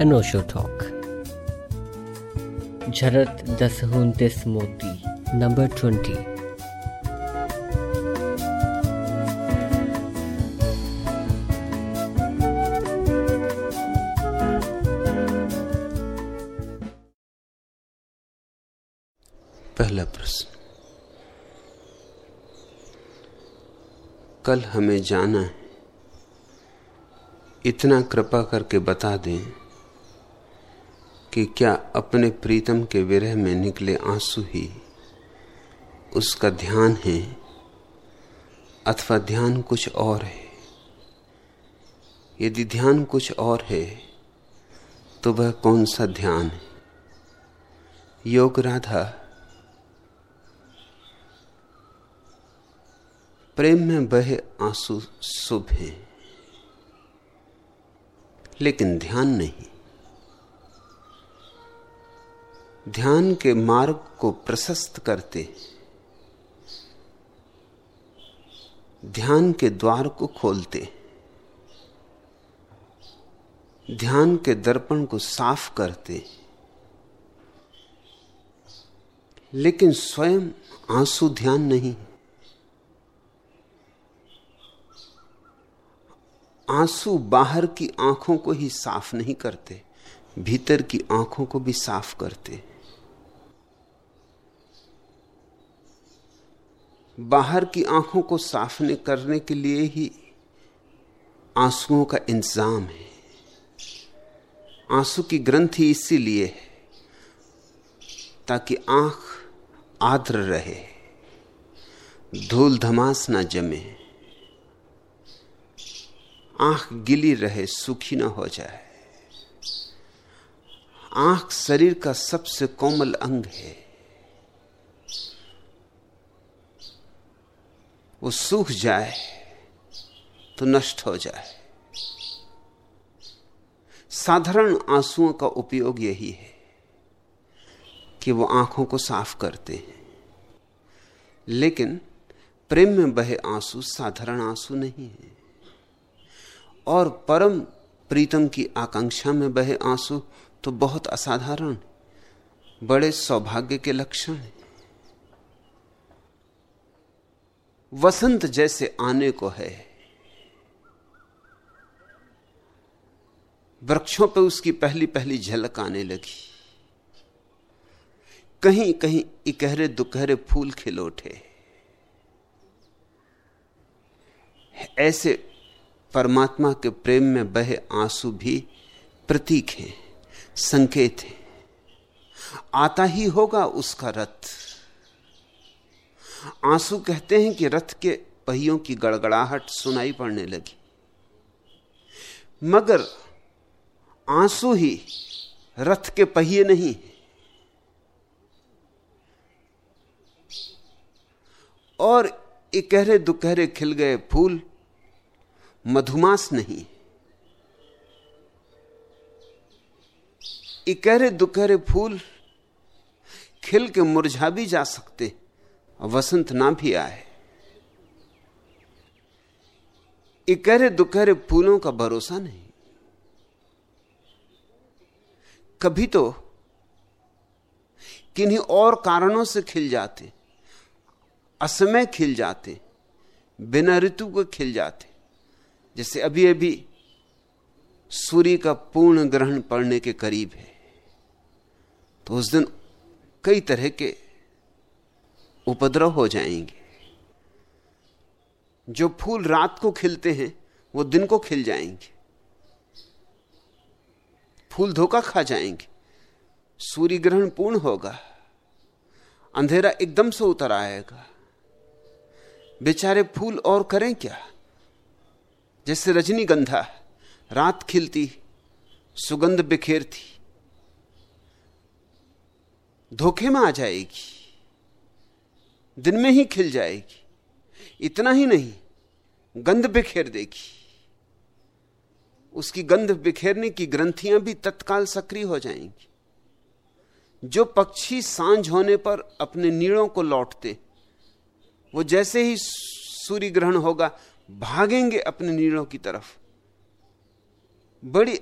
अनोशो talk झरत दस उनतीस मोती नंबर ट्वेंटी पहला प्रश्न। कल हमें जाना है। इतना कृपा करके बता दें कि क्या अपने प्रीतम के विरह में निकले आँसू ही उसका ध्यान है अथवा ध्यान कुछ और है? यदि ध्यान कुछ और है तो वह कौन सा ध्यान है? योग राधा। प्रेम में बहे आँसू शुभ हैं, लेकिन ध्यान नहीं। ध्यान के मार्ग को प्रशस्त करते। ध्यान के द्वार को खोलते। ध्यान के दर्पण को साफ़ करते। लेकिन स्वयं आँसू ध्यान नहीं। आँसू बाहर की आँखों को ही साफ़ नहीं करते, भीतर की आँखों को भी साफ़ करते। बाहर की आँखों को साफ़ करने के लिए ही आंसुओं का इंतज़ाम है। आँसू की ग्रंथि इसीलिए है ताकि आँख आद्र रहे, धूल धमास ना जमे, आँख गिली रहे, सूखी ना हो जाए। आँख शरीर का सबसे कोमल अंग है। वो सूख जाए तो नष्ट हो जाए। साधारण आंसुओं का उपयोग यही है कि वो आँखों को साफ़ करते हैं। लेकिन प्रेम में बहे आँसू साधारण आँसू नहीं है। और परम प्रीतम की आकांक्षा में बहे आँसू तो बहुत असाधारण, बड़े सौभाग्य के लक्षण हैं। वसंत जैसे आने को है। वृक्षों पर उसकी पहली पहली झलक आने लगी। कहीं कहीं इकहरे दुकहरे फूल खिल उठे ऐसे परमात्मा के प्रेम में बहे आँसू भी प्रतीक हैं, संकेत हैं। आता ही होगा उसका रथ। आँसू कहते हैं कि रथ के पहियों की गड़गड़ाहट सुनाई पड़ने लगी। मगर आँसू ही रथ के पहिए नहीं और इकहरे दुकहरे खिल गए फूल, मधुमास नहीं। इकहरे दुकहरे फूल खिल के मुरझा भी जा सकते और वसंत ना भी आए इकहरे दुकहरे फूलों का भरोसा नहीं। कभी तो किन्हीं और कारणों से खिल जाते, असमय खिल जाते, बिना ऋतु को खिल जाते। जैसे अभी अभी सूर्य का पूर्ण ग्रहण पड़ने के करीब है। तो उस दिन कई तरह के उपद्रव हो जाएँगे। जो फूल रात को खिलते हैं, वो दिन को खिल जाएँगे। फूल धोखा खा जाएँगे। सूर्य ग्रहण पूर्ण होगा। अंधेरा एकदम से उतर आएगा। बेचारे फूल और करें क्या? जैसे रजनीगंधा, रात खिलती, सुगंध बिखेरती। धोखे में आ जाएगी। दिन में ही खिल जाएगी। इतना ही नहीं, गंध बिखेर देगी। उसकी गंध बिखेरने की ग्रंथियाँ भी तत्काल सक्रिय हो जाएँगी। जो पक्षी साँझ होने पर अपने नीड़ों को लौटते, वो जैसे ही सूर्य ग्रहण होगा, भागेंगे अपने नीड़ों की तरफ़। बड़ी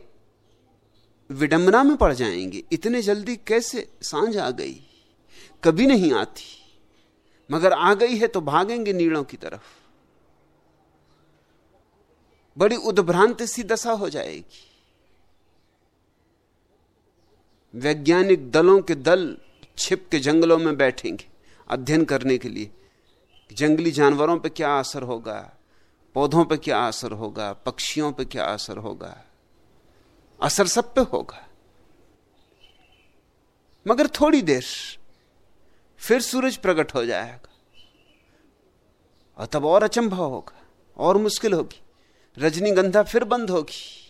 विडंबना में पड़ जाएँगे, इतने जल्दी कैसे साँझ आ गई? कभी नहीं आती। मगर आ गई है तो भागेंगे नीड़ों की तरफ़। बड़ी उद्भ्रांत सी दशा हो जाएगी। वैज्ञानिक दलों के दल छिप के जंगलों में बैठेंगे अध्ययन करने के लिए। जंगली जानवरों पर क्या असर होगा? पौधों पर क्या असर होगा? पक्षियों पर क्या असर होगा? असर सब पे होगा। मगर थोड़ी देर फिर सूरज प्रकट हो जाएगा। और तब और अचंभव होगा, और मुश्किल होगी। रजनीगंधा फिर बंद होगी।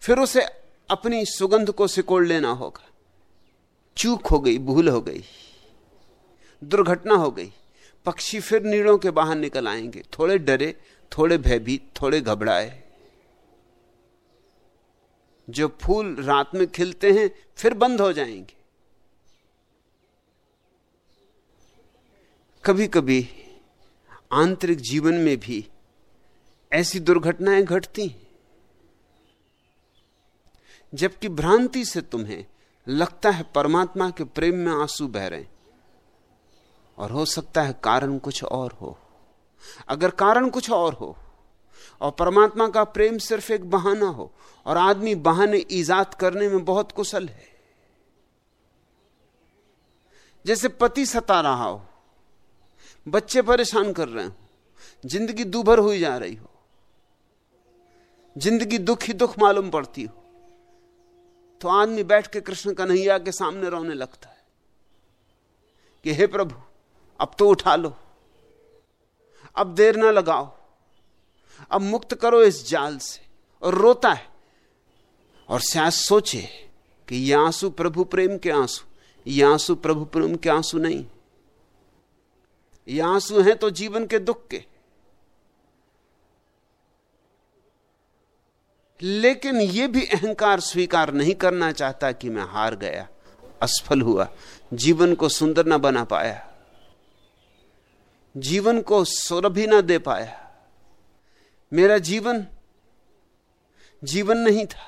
फिर उसे अपनी सुगंध को सिकोड़ लेना होगा। चूक हो गई, भूल हो गई। दुर्घटना हो गई। पक्षी फिर नीड़ों के बाहर निकल आएँगे। थोड़े डरे, थोड़े भयभीत, थोड़े घबराए। जो फूल रात में खिलते हैं, फिर बंद हो जाएँगे। कभी कभी आंतरिक जीवन में भी ऐसी दुर्घटनाएँ घटती जबकि भ्रांति से तुम्हें लगता है परमात्मा के प्रेम में आँसू बह रहे और हो सकता है कारण कुछ और हो। अगर कारण कुछ और हो, और परमात्मा का प्रेम सिर्फ़ एक बहाना हो, और आदमी बहाने ईजाद करने में बहुत कुशल है। जैसे पति सता रहा हो बच्चे परेशान कर रहे हो। ज़िंदगी दुभर हुई जा रही हो। ज़िंदगी दुख ही दुख मालूम पड़ती हो। तो आदमी बैठ के कृष्ण कन्हैया के सामने रोने लगता है कि, हे प्रभु, अब तो उठा लो। अब देर ना लगाओ। अब मुक्त करो इस जाल से। और रोता है। और शायद सोचे कि ये आँसू प्रभु प्रेम के आँसू ये आँसू प्रभु प्रेम के आँसू नहीं। ये आँसू हैं तो जीवन के दुख के। लेकिन यह भी अहंकार स्वीकार नहीं करना चाहता कि मैं हार गया, असफल हुआ, जीवन को सुंदर ना बना पाया, जीवन को सौरभ ही ना दे पाया। मेरा जीवन जीवन नहीं था,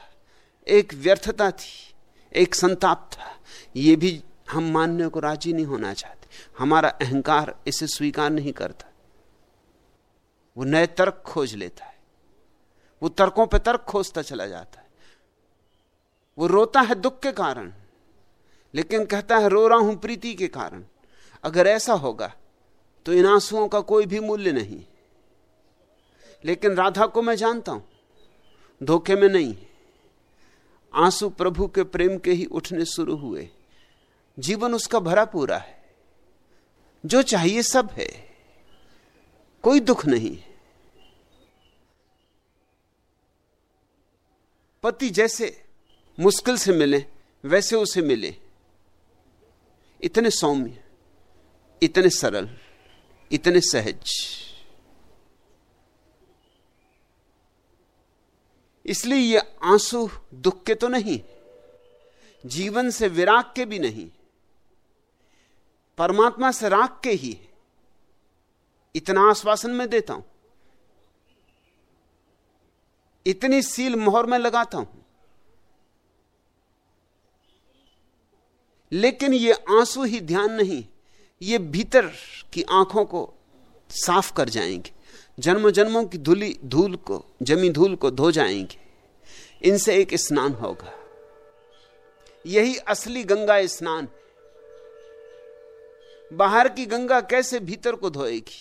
एक व्यर्थता थी, एक संताप था। यह भी हम मानने को राज़ी नहीं होना चाहते। हमारा अहंकार इसे स्वीकार नहीं करता। वो नए तर्क खोज लेता है। वो तर्कों पे तर्क खोजता चला जाता है। वो रोता है दुख के कारण, लेकिन कहता है रो रहा हूँ प्रीति के कारण। अगर ऐसा होगा तो इन आंसुओं का कोई भी मूल्य नहीं। लेकिन राधा को मैं जानता हूँ, धोखे में नहीं। आँसू प्रभु के प्रेम के ही उठने शुरू हुए। जीवन उसका भरा पूरा है। जो चाहिए सब है। कोई दुख नहीं। पति जैसे मुश्किल से मिले, वैसे उसे मिले। इतने सौम्य, इतने सरल, इतने सहज। इसलिए ये आँसू दुख के तो नहीं, जीवन से विराग के भी नहीं। परमात्मा से राग के ही है इतना आश्वासन मैं देता हूँ। इतनी सील मोहर में लगाता हूँ। लेकिन ये आँसू ही ध्यान नहीं, ये भीतर की आँखों को साफ़ कर जाएँगे। जन्म जन्मों की धूली, धूल को, जमी धूल को धो जाएँगे। इनसे एक स्नान होगा। यही असली गंगा स्नान बाहर की गंगा कैसे भीतर को धोएगी?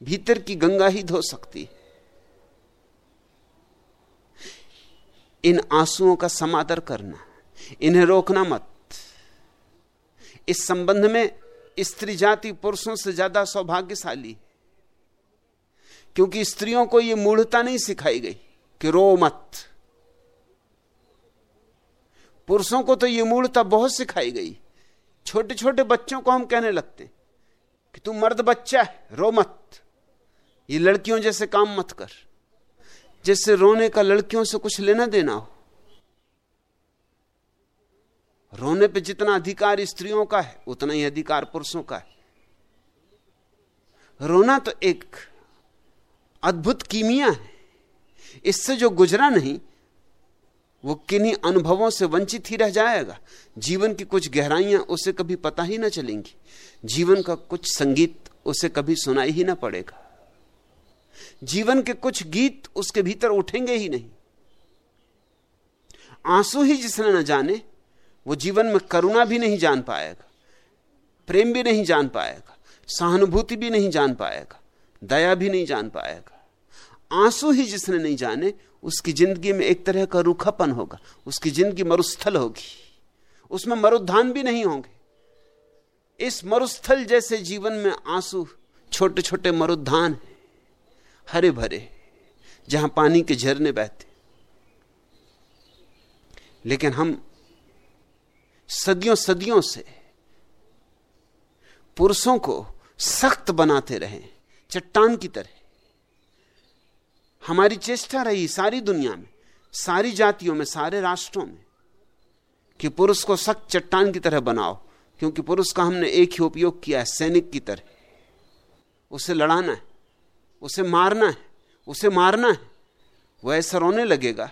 भीतर की गंगा ही धो सकती है। इन आंसुओं का समादर करना, इन्हें रोकना मत। इस संबंध में स्त्री जाति पुरुषों से ज़्यादा सौभाग्यशाली क्योंकि स्त्रियों को यह मूढ़ता नहीं सिखाई गई कि रो मत। पुरुषों को तो यह मूढ़ता बहुत सिखाई गई। छोटे छोटे बच्चों को हम कहने लगते कि तू मर्द बच्चा है, रो मत। ये लड़कियों जैसे काम मत कर। जैसे रोने का लड़कियों से कुछ लेना देना हो। रोने पे जितना अधिकार स्त्रियों का है, उतना ही अधिकार पुरुषों का है। रोना तो एक अद्भुत कीमिया है। इससे जो गुजरा नहीं वो किन्हीं अनुभवों से वंचित ही रह जाएगा। जीवन की कुछ गहराइयाँ उसे कभी पता ही ना चलेंगी। जीवन का कुछ संगीत उसे कभी सुनाई ही ना पड़ेगा। जीवन के कुछ गीत उसके भीतर उठेंगे ही नहीं। आँसू ही जिसने न जाने, वो जीवन में करुणा भी नहीं जान पाएगा, प्रेम भी नहीं जान पाएगा, सहानुभूति भी नहीं जान पाएगा, दया भी नहीं जान पाएगा। आँसू ही जिसने नहीं जाने, उसकी ज़िंदगी में एक तरह का रूखापन होगा, उसकी ज़िंदगी मरुस्थल होगी। उसमें मरुद्धान भी नहीं होंगे। इस मरुस्थल जैसे जीवन में आँसू छोटे छोटे मरुद्धान हरे भरे जहाँ पानी के झरने बहते। लेकिन हम सदियों सदियों से पुरुषों को सख्त बनाते रहे, चट्टान की तरह। हमारी चेष्टा रही सारी दुनिया में, सारी जातियों में, सारे राष्ट्रों में, कि पुरुष को सख्त चट्टान की तरह बनाओ, क्योंकि पुरुष का हमने एक ही उपयोग किया है, सैनिक की तरह। उसे लड़ाना है, उसे मारना है, उसे मारना है वह ऐसा रोने लगेगा।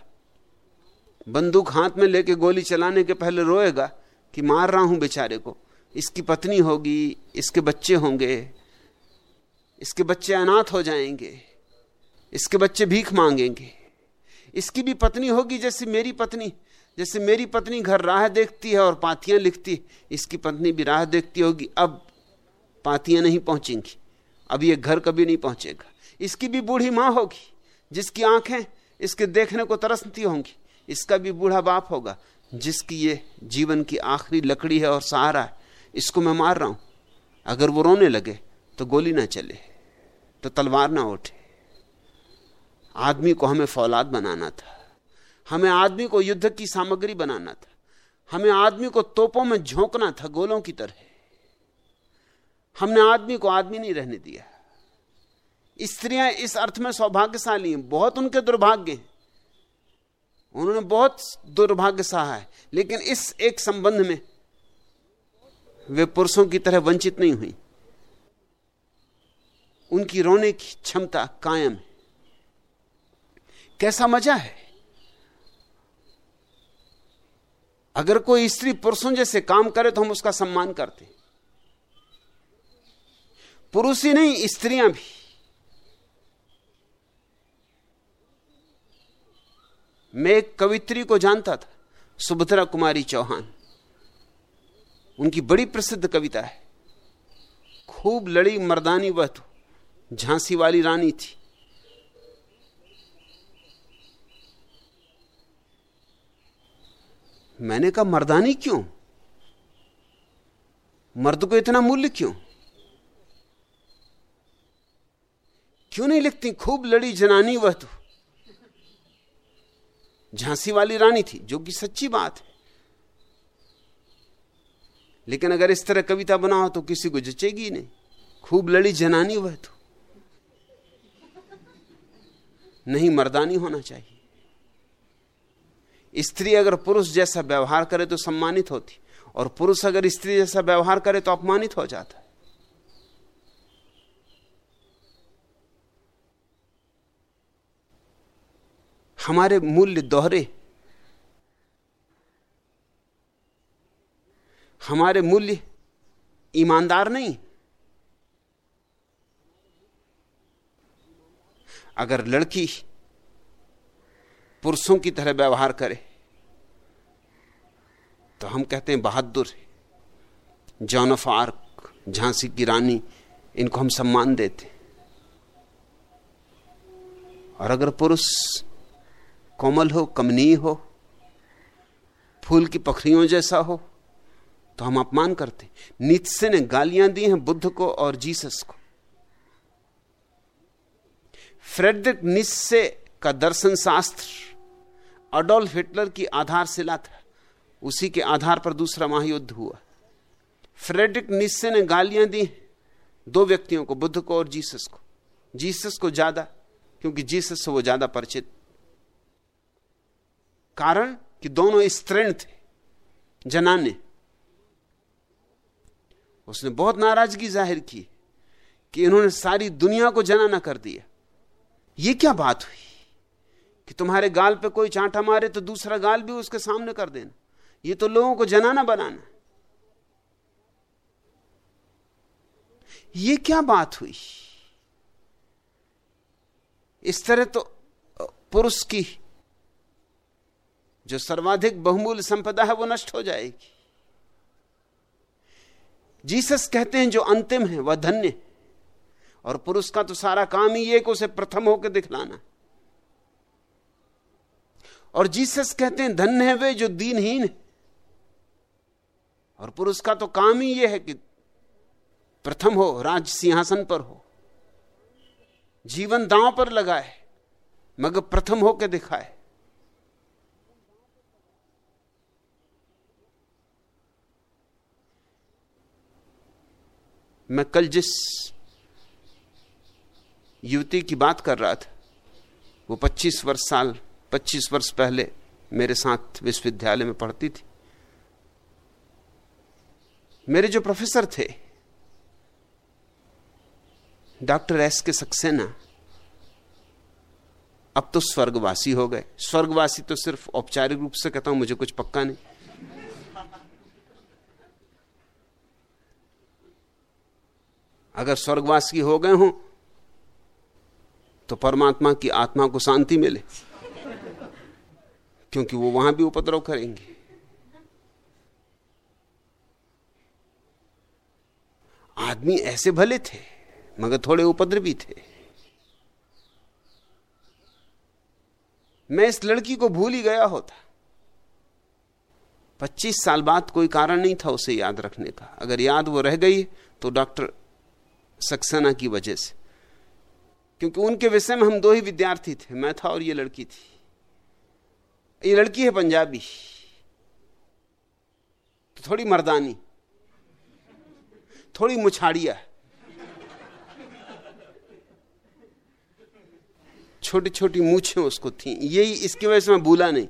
बंदूक हाथ में लेके गोली चलाने के पहले रोएगा कि मार रहा हूँ बेचारे को। इसकी पत्नी होगी, इसके बच्चे होंगे, इसके बच्चे अनाथ हो जाएँगे। इसके बच्चे भीख मांगेंगे। इसकी भी पत्नी होगी जैसे मेरी पत्नी, जैसे मेरी पत्नी घर राह देखती है और पातियाँ लिखती, इसकी पत्नी भी राह देखती होगी। अब पातियाँ नहीं पहुंचेंगी। अब ये घर कभी नहीं पहुंचेगा। इसकी भी बूढ़ी माँ होगी, जिसकी आँखें इसके देखने को तरसती होंगी, इसका भी बूढ़ा बाप होगा, जिसकी ये जीवन की आखिरी लकड़ी है और सहारा है। इसको मैं मार रहा हूँ। अगर वो रोने लगे तो गोली ना चले तो तलवार ना उठे आदमी को हमें फौलाद बनाना था। हमें आदमी को युद्ध की सामग्री बनाना था। हमें आदमी को तोपों में झोंकना था, गोलों की तरह। हमने आदमी को आदमी नहीं रहने दिया। स्त्रियाँ इस अर्थ में सौभाग्यशाली हैं, बहुत उनके दुर्भाग्य हैं। उन्होंने बहुत दुर्भाग्य सहा है, लेकिन इस एक संबंध में वे पुरुषों की तरह वंचित नहीं हुई। उनकी रोने की क्षमता कायम है। कैसा मज़ा है? अगर कोई स्त्री पुरुषों जैसे काम करे तो हम उसका सम्मान करते। पुरुष ही नहीं, स्त्रियाँ भी। मैं एक कवित्री को जानता था, सुभद्रा कुमारी चौहान। उनकी बड़ी प्रसिद्ध कविता है। खूब लड़ी मर्दानी वह तो झांसी वाली रानी थी। मैंने कहा, मर्दानी क्यों? मर्द को इतना मूल्य क्यों? क्यों नहीं लिखती, खूब लड़ी जनानी वह तो। झांसी वाली रानी थी, जो कि सच्ची बात है। लेकिन अगर इस तरह कविता बनाओ तो किसी को जचेगी नहीं। खूब लड़ी जनानी वह तो। नहीं मर्दानी होना चाहिए। स्त्री अगर पुरुष जैसा व्यवहार करे तो सम्मानित होती, और पुरुष अगर स्त्री जैसा व्यवहार करे तो अपमानित हो जाता। हमारे मूल्य दोहरे, हमारे मूल्य ईमानदार नहीं। अगर लड़की पुरुषों की तरह व्यवहार करे। तो हम कहते हैं, बहादुर जॉन ऑफ़ आर्क झांसी की रानी, इनको हम सम्मान देते और अगर पुरुष कोमल हो, कमनीय हो, फूल की पखरियों जैसा हो तो हम अपमान करते नित्से ने गालियाँ दी हैं बुद्ध को और जीसस को। फ्रेडरिक निस्से का दर्शन शास्त्र अडोल्फ हिटलर की आधारशिला था। उसी के आधार पर दूसरा महायुद्ध हुआ। फ्रेडरिक निस्से ने गालियाँ दी दो व्यक्तियों को, बुद्ध को और जीसस को। जीसस को ज़्यादा, क्योंकि जीसस से वो ज़्यादा परिचित। कारण कि दोनों स्त्रीण थे, जनाने। उसने बहुत नाराज़गी ज़ाहिर की कि इन्होंने सारी दुनिया को जनाना कर दिया। ये क्या बात हुई? कि तुम्हारे गाल पे कोई चांटा मारे तो दूसरा गाल भी उसके सामने कर देना। ये तो लोगों को जनाना बनाना। ये क्या बात हुई? इस तरह तो पुरुष की जो सर्वाधिक बहुमूल्य संपदा है वो नष्ट हो जाएगी। जीसस कहते हैं जो अंतिम है, वह धन्य और पुरुष का तो सारा काम ही एक उसे प्रथम होकर दिखलाना। और जीसस कहते हैं, धन्य है वे जो दीनहीन है। और पुरुष का तो काम ही यह है कि प्रथम हो, राज सिंहासन पर हो। जीवन दांव पर लगाए, मगर प्रथम होकर दिखाए। मैं कल जिस युवती की बात कर रहा था, वो 25 वर्ष साल 25 वर्ष पहले मेरे साथ विश्वविद्यालय में पढ़ती थी। मेरे जो प्रोफेसर थे, डॉक्टर एस के सक्सेना, अब तो स्वर्गवासी हो गए। स्वर्गवासी तो सिर्फ़ औपचारिक रूप से कहता हूँ, मुझे कुछ पक्का नहीं। अगर स्वर्गवासी हो गए हों तो परमात्मा की आत्मा को शांति मिले। क्योंकि वो वहाँ भी उपद्रव करेंगे। आदमी ऐसे भले थे, मगर थोड़े उपद्रवी थे। मैं इस लड़की को भूल ही गया होता। पच्चीस साल बाद कोई कारण नहीं था उसे याद रखने का। अगर याद वो रह गई तो डॉक्टर सक्सेना की वजह से। क्योंकि उनके विषय में हम दो ही विद्यार्थी थे, मैं था और ये लड़की थी। ये लड़की है पंजाबी। तो थोड़ी मर्दानी। थोड़ी मुछाड़िया। छोटी छोटी मूछें उसको थी। यही इसकी वजह से मैं भूला नहीं।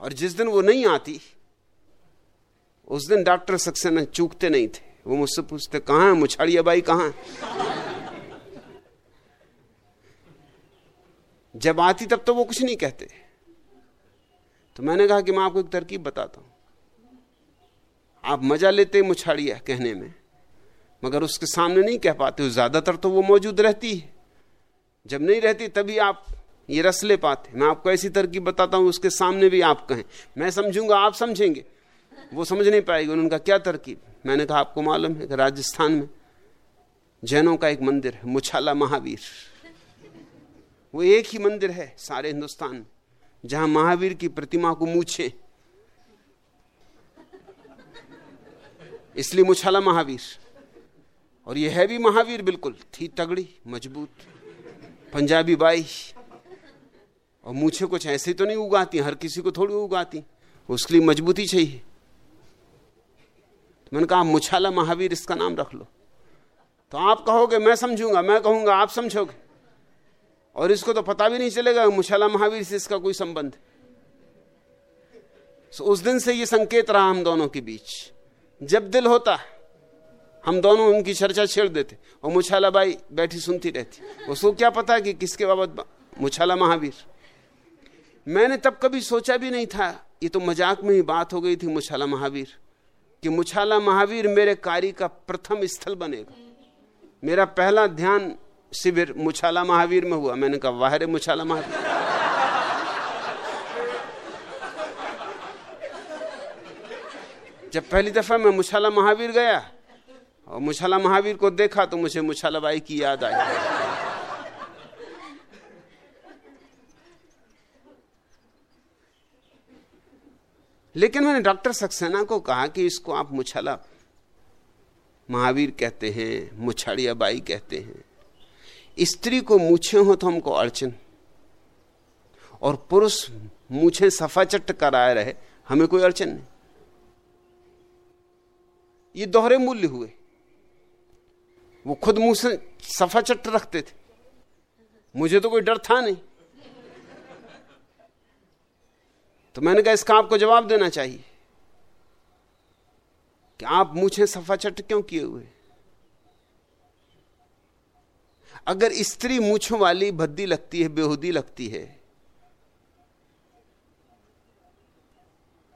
और जिस दिन वो नहीं आती, उस दिन डॉक्टर सक्सेना चूकते नहीं थे। वो मुझसे पूछते, कहाँ है मुछाड़िया बाई कहाँ? जब आती तब तो वो कुछ नहीं कहते। तो मैंने कहा कि मैं आपको एक तरकीब बताता हूँ। आप मज़ा लेते मुछाड़िया कहने में, मगर उसके सामने नहीं कह पाते ज़्यादातर तो वो मौजूद रहती है। जब नहीं रहती तभी आप ये रस ले पाते मैं आपको ऐसी तरकीब बताता हूँ, उसके सामने भी आप कहें। मैं समझूँगा, आप समझेंगे। वो समझ नहीं पाएगी, उनका क्या तरकीब? मैंने कहा, आपको मालूम है कि राजस्थान में जैनों का एक मंदिर है, मुछाला महावीर। वो एक ही मंदिर है सारे हिंदुस्तान में, जहाँ महावीर की प्रतिमा को मूछे। इसलिए मुछाला महावीर। और ये है भी महावीर बिल्कुल, थी तगड़ी, मज़बूत, पंजाबी बाई। और मूछे कुछ ऐसे तो नहीं उगाती, हर किसी को थोड़ी उगाती, उसके लिए मजबूती चाहिए। मैंने कहा, मुछाला महावीर, इसका नाम रख लो। तो आप कहोगे, मैं समझूँगा, मैं कहूँगा, आप समझोगे। और इसको तो पता भी नहीं चलेगा मुछाला महावीर से इसका कोई संबंध। तो उस दिन से ये संकेत रहा हम दोनों के बीच। जब दिल होता, हम दोनों उनकी चर्चा छेड़ देते। और मुछाला बाई बैठी सुनती रहती। उसको क्या पता कि किसके बाबत मुछाला महावीर। मैंने तब कभी सोचा भी नहीं था, ये तो मज़ाक में ही बात हो गई थी मुछाला महावीर, कि मुछाला महावीर मेरे कार्य का प्रथम स्थल बनेगा। मेरा पहला ध्यान शिविर मुछाला महावीर में हुआ। मैंने कहा वाहरे मुछाला महावीर जब पहली दफ़ा मैं मुछाला महावीर गया और मुछाला महावीर को देखा तो मुझे मुछाला बाई की याद आई। लेकिन मैंने डॉक्टर सक्सेना को कहा कि इसको आप मुछाला महावीर कहते हैं, मुछाड़िया बाई कहते हैं। स्त्री को मूछे हो तो हमको अड़चन। और पुरुष मूछे सफ़ा चट्ट कराए रहे, हमें कोई अड़चन नहीं। ये दोहरे मूल्य हुए। वो खुद मुँह से सफ़ा चट्ट रखते थे। मुझे तो कोई डर था नहीं। तो मैंने कहा, इसका आपको जवाब देना चाहिए कि आप मुझे सफ़ा चट क्यों किए हुए? अगर स्त्री मूछों वाली भद्दी लगती है, बेहूदी लगती है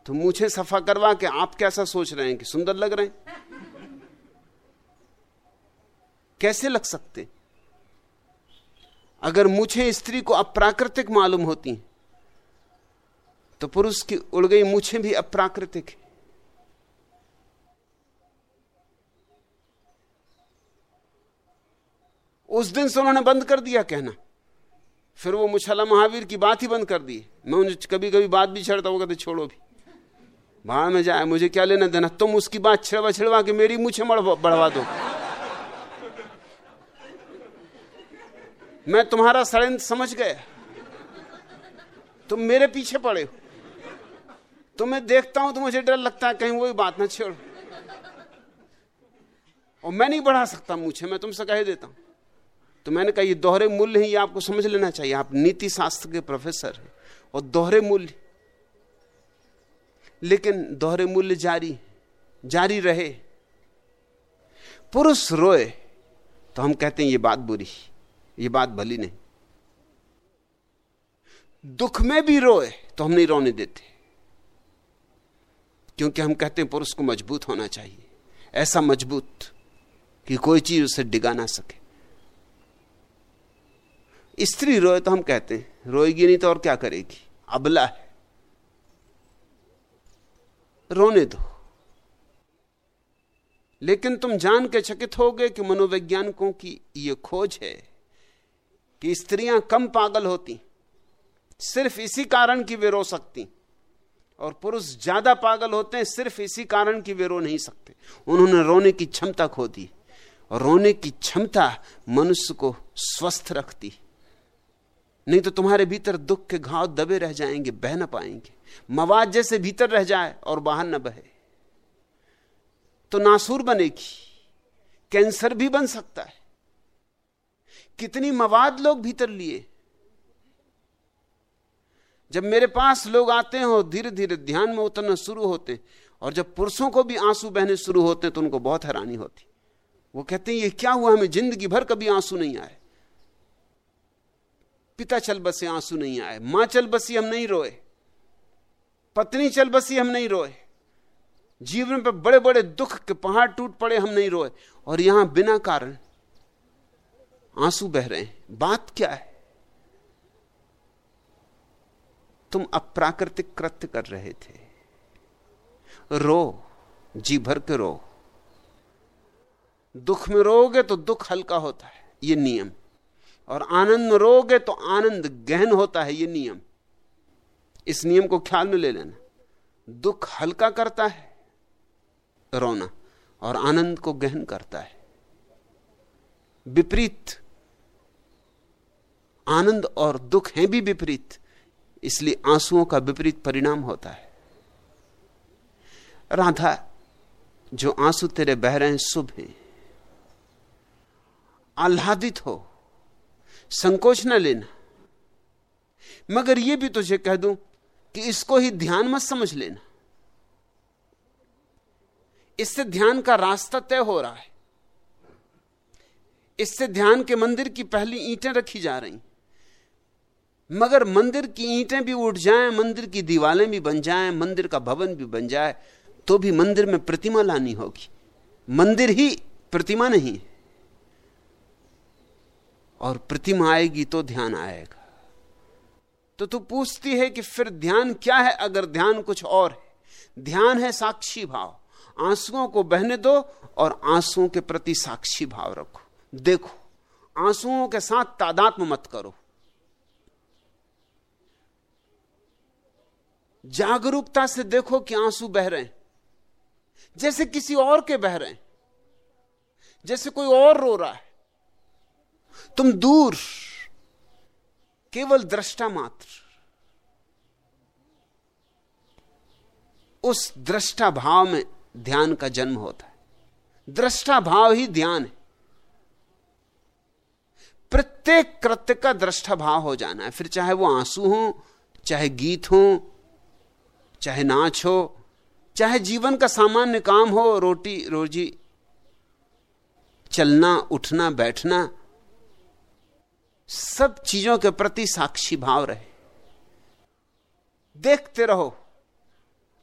तो मूछे सफ़ा करवा के आप कैसा सोच रहे हैं कि सुंदर लग रहे हैं? कैसे लग सकते अगर मुझे स्त्री को अप्राकृतिक मालूम होती तो पुरुष की उड़ गई मुछे भी अप्राकृतिक है। उस दिन से उन्होंने बंद कर दिया कहना। फिर वो मुछला महावीर की बात ही बंद कर दी। मैं उन्हें कभी कभी बात भी छेड़ता हूँ कहते, छोड़ो भी। बाहर में जाए मुझे क्या लेना देना? तुम उसकी बात छिड़वा छिड़वा के मेरी मुझे बढ़वा दो। मैं तुम्हारा षडयंत्र समझ गया। तुम मेरे पीछे पड़े हो। तुम्हें देखता हूँ तो मुझे डर लगता है, कहीं वही बात ना छेड़। और मैं नहीं बढ़ा सकता मुझे मैं तुमसे कह देता हूँ। तो मैंने कहा, ये दोहरे मूल्य ही आपको समझ लेना चाहिए। आप नीति शास्त्र के प्रोफेसर हैं और दोहरे मूल्य लेकिन दोहरे मूल्य जारी जारी रहे। पुरुष रोए तो हम कहते हैं, ये बात बुरी ये बात भली नहीं। दुख में भी रोए तो हम नहीं रोने देते। क्योंकि हम कहते हैं, पुरुष को मज़बूत होना चाहिए। ऐसा मज़बूत कि कोई चीज़ उसे डिगा ना सके। स्त्री रोए तो हम कहते हैं, रोएगी नहीं तो और क्या करेगी? अबला है। रोने दो। लेकिन तुम जान के चकित हो गए कि मनोवैज्ञानिकों की यह खोज है कि स्त्रियाँ कम पागल होती, सिर्फ़ इसी कारण की वे रो सकती, और पुरुष ज़्यादा पागल होते हैं, सिर्फ़ इसी कारण की वे रो नहीं सकते। उन्होंने रोने की क्षमता खो दी, और रोने की क्षमता मनुष्य को स्वस्थ रखती नहीं तो तुम्हारे भीतर दुख के घाव दबे रह जाएँगे, बह ना पाएँगे। मवाद जैसे भीतर रह जाए और बाहर न बहे। तो नासूर बनेगी, कैंसर भी बन सकता है। कितनी मवाद लोग भीतर लिए। जब मेरे पास लोग आते हैं और धीरे धीरे ध्यान में उतरना शुरू होते हैं, और जब पुरुषों को भी आँसू बहने शुरू होते हैं तो उनको बहुत हैरानी होती। वो कहते हैं, ये क्या हुआ हमें? ज़िंदगी भर कभी आँसू नहीं आए। पिता चल बसे, आँसू नहीं आए। माँ चल बसी, हम नहीं रोए। पत्नी चल बसी, हम नहीं रोए। जीवन पर बड़े बड़े दुख के पहाड़ टूट पड़े, हम नहीं रोए। और यहाँ बिना कारण आँसू बह रहे हैं। बात क्या है? तुम अप्राकृतिक कृत्य कर रहे थे। रो, जी भर के रो। दुख में रोगे तो दुख हल्का होता है। यह नियम। और आनंद में रोगे तो आनंद गहन होता है ये नियम। इस नियम को ख्याल में ले लेना। दुख हल्का करता है, रोना, और आनंद को गहन करता है। विपरीत, आनंद और दुख हैं भी विपरीत, इसलिए आंसुओं का विपरीत परिणाम होता है। राधा, जो आँसू तेरे बह रहे हैं, शुभ हैं। आह्लादित हो। संकोच ना लेना। मगर यह भी तुझे कह दूँ कि इसको ही ध्यान मत समझ लेना। इससे ध्यान का रास्ता तय हो रहा है। इससे ध्यान के मंदिर की पहली ईंटें रखी जा रही। मगर मंदिर की ईंटें भी उठ जाएँ, मंदिर की दीवारें भी बन जाएँ, मंदिर का भवन भी बन जाए तो भी मंदिर में प्रतिमा लानी होगी। मंदिर ही प्रतिमा नहीं और प्रतिमा आएगी तो ध्यान आएगा। तो तू पूछती है कि फिर ध्यान क्या है? अगर ध्यान कुछ और है। ध्यान है साक्षी भाव। आंसुओं को बहने दो और आंसुओं के प्रति साक्षी भाव रखो। देखो, आंसुओं के साथ तादात्म मत करो। जागरूकता से देखो कि आँसू बह रहे हैं। जैसे किसी और के बह रहे हैं। जैसे कोई और रो रहा है। तुम दूर, केवल दृष्टा मात्र। उस दृष्टा भाव में ध्यान का जन्म होता है। दृष्टा भाव ही ध्यान है। प्रत्येक कृत्य का दृष्टा भाव हो जाना है। फिर चाहे वो आँसू हो, चाहे गीत हो, चाहे नाच हो, चाहे जीवन का सामान्य काम हो, रोटी, रोजी, चलना, उठना, बैठना सब चीज़ों के प्रति साक्षी भाव रहे। देखते रहो,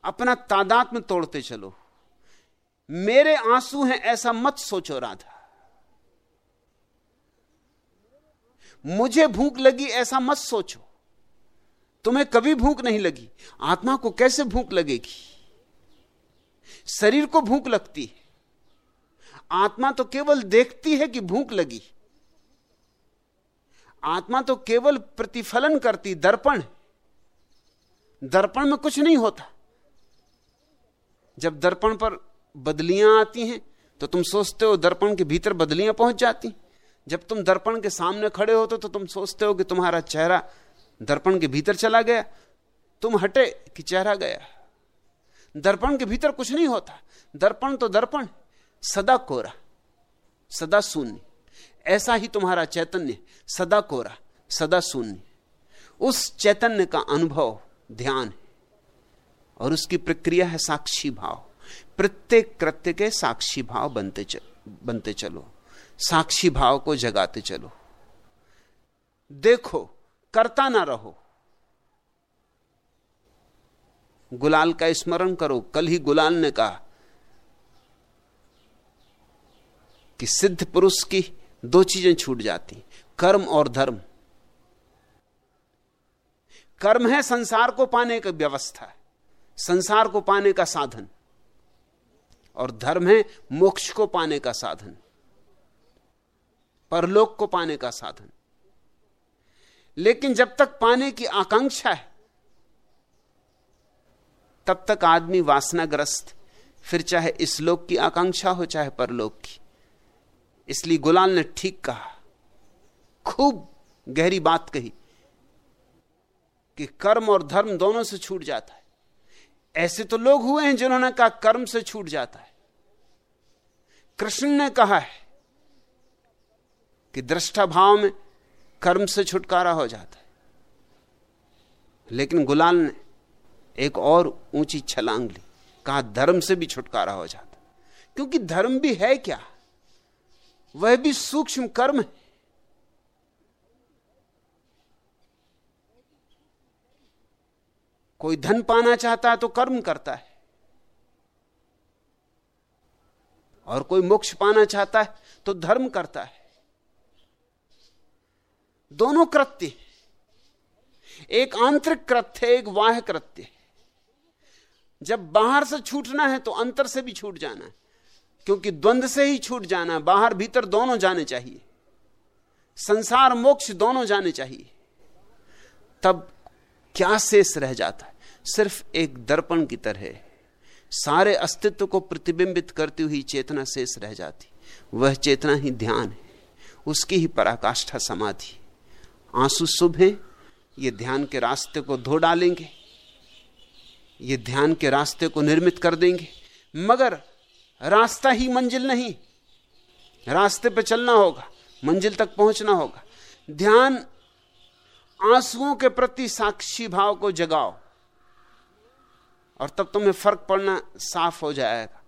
अपना तादाद में तोड़ते चलो। मेरे आँसू हैं ऐसा मत सोचो राधा। मुझे भूख लगी ऐसा मत सोचो। तुम्हें कभी भूख नहीं लगी। आत्मा को कैसे भूख लगेगी? शरीर को भूख लगती है। आत्मा तो केवल देखती है कि भूख लगी। आत्मा तो केवल प्रतिफलन करती, दर्पण दर्पण में कुछ नहीं होता। जब दर्पण पर बदलियाँ आती हैं तो तुम सोचते हो दर्पण के भीतर बदलियाँ पहुँच जाती। जब तुम दर्पण के सामने खड़े होते तो तुम सोचते हो कि तुम्हारा चेहरा दर्पण के भीतर चला गया। तुम हटे कि चेहरा गया। दर्पण के भीतर कुछ नहीं होता। दर्पण तो दर्पण, सदा कोरा, सदा शून्य। ऐसा ही तुम्हारा चैतन्य सदा कोरा सदा शून्य। उस चैतन्य का अनुभव ध्यान है और उसकी प्रक्रिया है साक्षी भाव। प्रत्येक कृत्य के साक्षी भाव बनते चल, बनते चलो। साक्षी भाव को जगाते चलो। देखो करता ना रहो। गुलाल का स्मरण करो। कल ही गुलाल ने कहा कि सिद्ध पुरुष की दो चीज़ें छूट जाती, कर्म और धर्म। कर्म है संसार को पाने की व्यवस्था, संसार को पाने का साधन, और धर्म है मोक्ष को पाने का साधन, परलोक को पाने का साधन। लेकिन जब तक पाने की आकांक्षा है, तब तक आदमी वासनाग्रस्त, फिर चाहे इस लोक की आकांक्षा हो, चाहे परलोक की। इसलिए गुलाल ने ठीक कहा। खूब गहरी बात कही कि कर्म और धर्म दोनों से छूट जाता है। ऐसे तो लोग हुए हैं जिन्होंने कहा कर्म से छूट जाता है। कृष्ण ने कहा है कि दृष्टा भाव में कर्म से छुटकारा हो जाता है। लेकिन गुलाल ने एक और ऊँची छलांग ली, कहा धर्म से भी छुटकारा हो जाता क्योंकि धर्म भी है क्या? वह भी सूक्ष्म कर्म है। कोई धन पाना चाहता है तो कर्म करता है। और कोई मोक्ष पाना चाहता है तो धर्म करता है। दोनों कृत्य एक आंतरिक कृत्य एक वाह कृत्य जब बाहर से छूटना है तो अंतर से भी छूट जाना है। क्योंकि द्वंद्व से ही छूट जाना, बाहर भीतर दोनों जाने चाहिए। संसार मोक्ष दोनों जाने चाहिए। तब क्या शेष रह जाता है? सिर्फ़ एक दर्पण की तरह। सारे अस्तित्व को प्रतिबिंबित करती हुई चेतना शेष रह जाती। वह चेतना ही ध्यान है। उसकी ही पराकाष्ठा समाधि। आँसू शुभ है। ये ध्यान के रास्ते को धो डालेंगे। ये ध्यान के रास्ते को निर्मित कर देंगे। मगर रास्ता ही मंजिल नहीं। रास्ते पे चलना होगा, मंजिल तक पहुँचना होगा। ध्यान आंसुओं के प्रति साक्षी भाव को जगाओ, और तब तुम्हें फ़र्क पड़ना साफ़ हो जाएगा।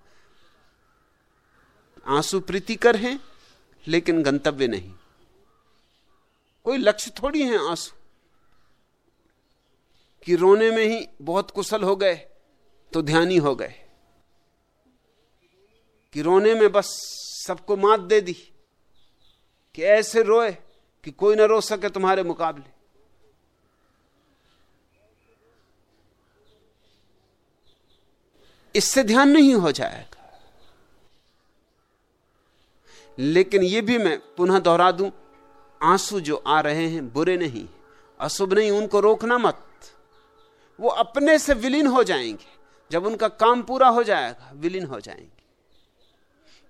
आँसू प्रीतिकर हैं, लेकिन गंतव्य नहीं। कोई लक्ष्य थोड़ी है आँसू, कि रोने में ही बहुत कुशल हो गए तो ध्यानी हो गए। कि रोने में बस सबको मात दे दी, कि ऐसे रोए कि कोई ना रो सके तुम्हारे मुकाबले। इससे ध्यान नहीं हो जाएगा। लेकिन यह भी मैं पुनः दोहरा दूँ, आँसू जो आ रहे हैं बुरे नहीं, अशुभ नहीं, उनको रोकना मत। वो अपने से विलीन हो जाएँगे। जब उनका काम पूरा हो जाएगा, विलीन हो जाएँगे।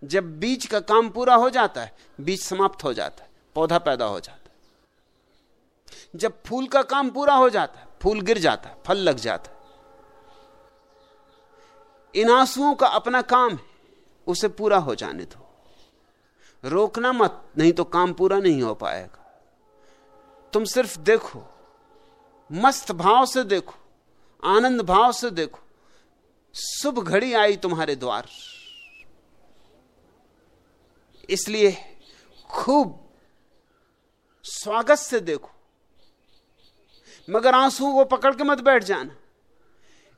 जब बीज का काम पूरा हो जाता है, बीज समाप्त हो जाता है, पौधा पैदा हो जाता है। जब फूल का काम पूरा हो जाता है, फूल गिर जाता है, फल लग जाता है। इन आंसुओं का अपना काम है, उसे पूरा हो जाने दो। रोकना मत, नहीं तो काम पूरा नहीं हो पाएगा। तुम सिर्फ़ देखो, मस्त भाव से देखो, आनंद भाव से देखो, शुभ घड़ी आई तुम्हारे द्वार। इसलिए खूब स्वागत से देखो। मगर आँसू को पकड़ के मत बैठ जाना।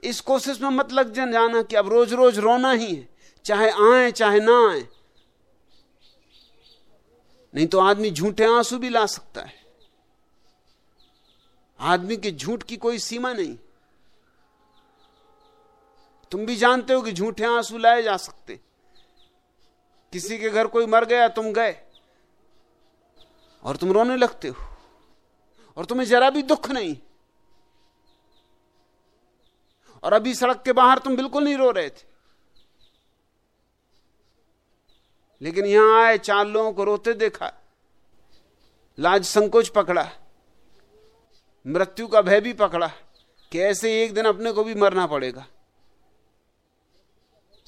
इस कोशिश में मत लग जाना कि अब रोज रोज रोना ही है, चाहे आए, चाहे ना आए। नहीं तो आदमी झूठे आँसू भी ला सकता है। आदमी के झूठ की कोई सीमा नहीं। तुम भी जानते हो कि झूठे आँसू लाए जा सकते। किसी के घर कोई मर गया, तुम गए। और तुम रोने लगते हो। और तुम्हें जरा भी दुख नहीं। और अभी सड़क के बाहर तुम बिल्कुल नहीं रो रहे थे। लेकिन यहाँ आए, चार लोगों को रोते देखा। लाज संकोच पकड़ा। मृत्यु का भय भी पकड़ा कि ऐसे एक दिन अपने को भी मरना पड़ेगा।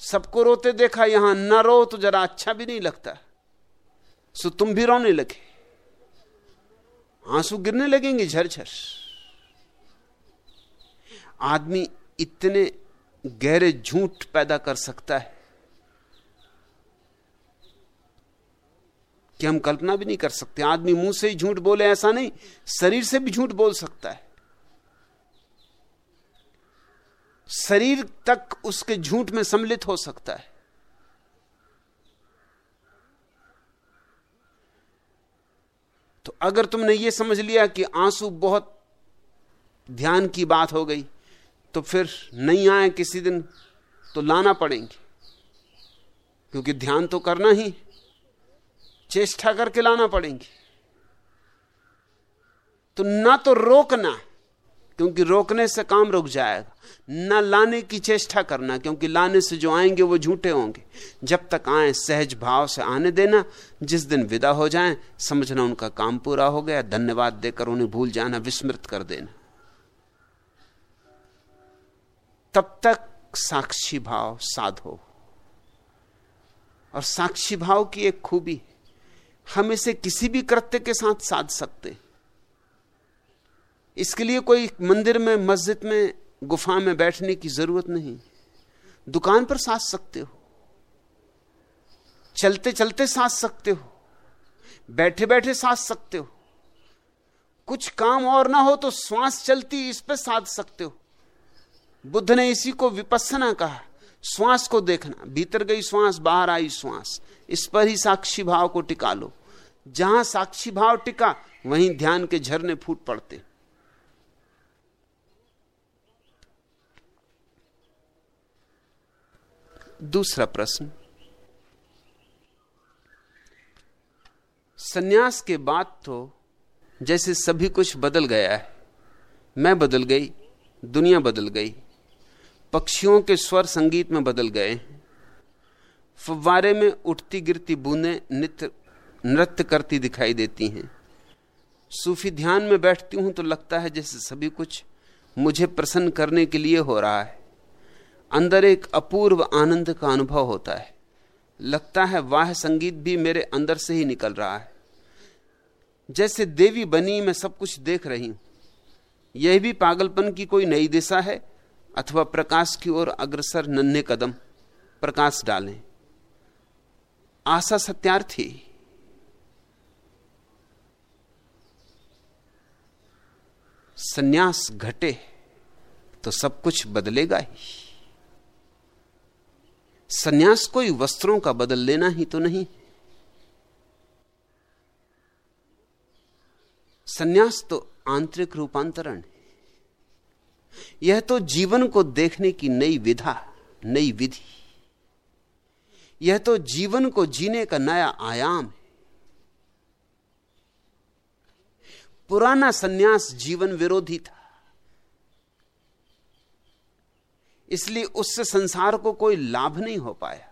सबको रोते देखा, यहाँ न रो तो जरा अच्छा भी नहीं लगता। सो तुम भी रोने लगे। आँसू गिरने लगेंगे झरझर। आदमी इतने गहरे झूठ पैदा कर सकता है कि हम कल्पना भी नहीं कर सकते। आदमी मुँह से ही झूठ बोले, ऐसा नहीं, शरीर से भी झूठ बोल सकता है। शरीर तक उसके झूठ में सम्मिलित हो सकता है। तो अगर तुमने यह समझ लिया कि आँसू बहुत ध्यान की बात हो गई तो फिर नहीं आए किसी दिन तो लाना पड़ेंगे। क्योंकि ध्यान तो करना ही, चेष्टा करके लाना पड़ेंगे। तो ना तो रोकना क्योंकि रोकने से काम रुक जाएगा। न लाने की चेष्टा करना, क्योंकि लाने से जो आएँगे वो झूठे होंगे। जब तक आए, सहज भाव से आने देना, जिस दिन विदा हो जाएँ, समझना उनका काम पूरा हो गया, धन्यवाद देकर उन्हें भूल जाना, विस्मृत कर देना। तब तक साक्षी भाव साधो और साक्षी भाव की एक खूबी, हम इसे किसी भी कृत्य के साथ साध सकते। इसके लिए कोई मंदिर में, मस्जिद में, गुफा में बैठने की ज़रूरत नहीं। दुकान पर साध सकते हो। चलते चलते साध सकते हो। बैठे बैठे साध सकते हो। कुछ काम और ना हो तो श्वास चलती इस पर साध सकते हो। बुद्ध ने इसी को विपස්සना कहा। श्वास को देखना। भीतर गई श्वास, बाहर आई श्वास। इस पर ही साक्षी भाव को टिका लो। जहाँ साक्षी भाव टिका, वहीं ध्यान के झरने फूट पड़ते। दूसरा प्रश्न। सन्यास के बाद तो जैसे सभी कुछ बदल गया है, मैं बदल गई, दुनिया बदल गई, पक्षियों के स्वर संगीत में बदल गए फव्वारे में उठती गिरती बूंदें नित्य नृत्य करती दिखाई देती हैं। सूफी ध्यान में बैठती हूँ तो लगता है जैसे सभी कुछ मुझे प्रसन्न करने के लिए हो रहा है। अंदर एक अपूर्व आनंद का अनुभव होता है। लगता है वाह, संगीत भी मेरे अंदर से ही निकल रहा है। जैसे देवी बनी, मैं सब कुछ देख रही हूँ। यह भी पागलपन की कोई नई दिशा है, अथवा प्रकाश की ओर अग्रसर नन्हे कदम, प्रकाश डालें। आशा सत्यार्थी। सन्यास घटे तो सब कुछ बदलेगा ही। सन्यास कोई वस्त्रों का बदल लेना ही तो नहीं। सन्यास तो आंतरिक रूपांतरण है। यह तो जीवन को देखने की नई विधा, नई विधि। यह तो जीवन को जीने का नया आयाम है। पुराना सन्यास जीवन विरोधी था। इसलिए उससे संसार को कोई लाभ नहीं हो पाया।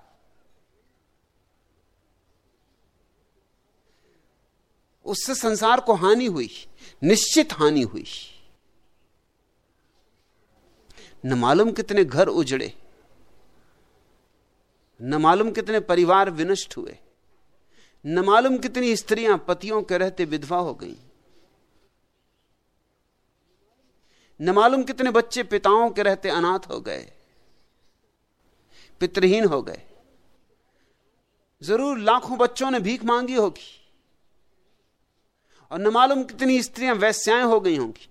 उससे संसार को हानि हुई, निश्चित हानि हुई। न मालूम कितने घर उजड़े, न मालूम कितने परिवार विनष्ट हुए, न मालूम कितनी स्त्रियाँ पतियों के रहते विधवा हो गईं। न मालूम कितने बच्चे पिताओं के रहते अनाथ हो गए, पितृहीन हो गए। ज़रूर लाखों बच्चों ने भीख मांगी होगी और न मालूम कितनी स्त्रियाँ वैश्याएँ हो गई होंगी।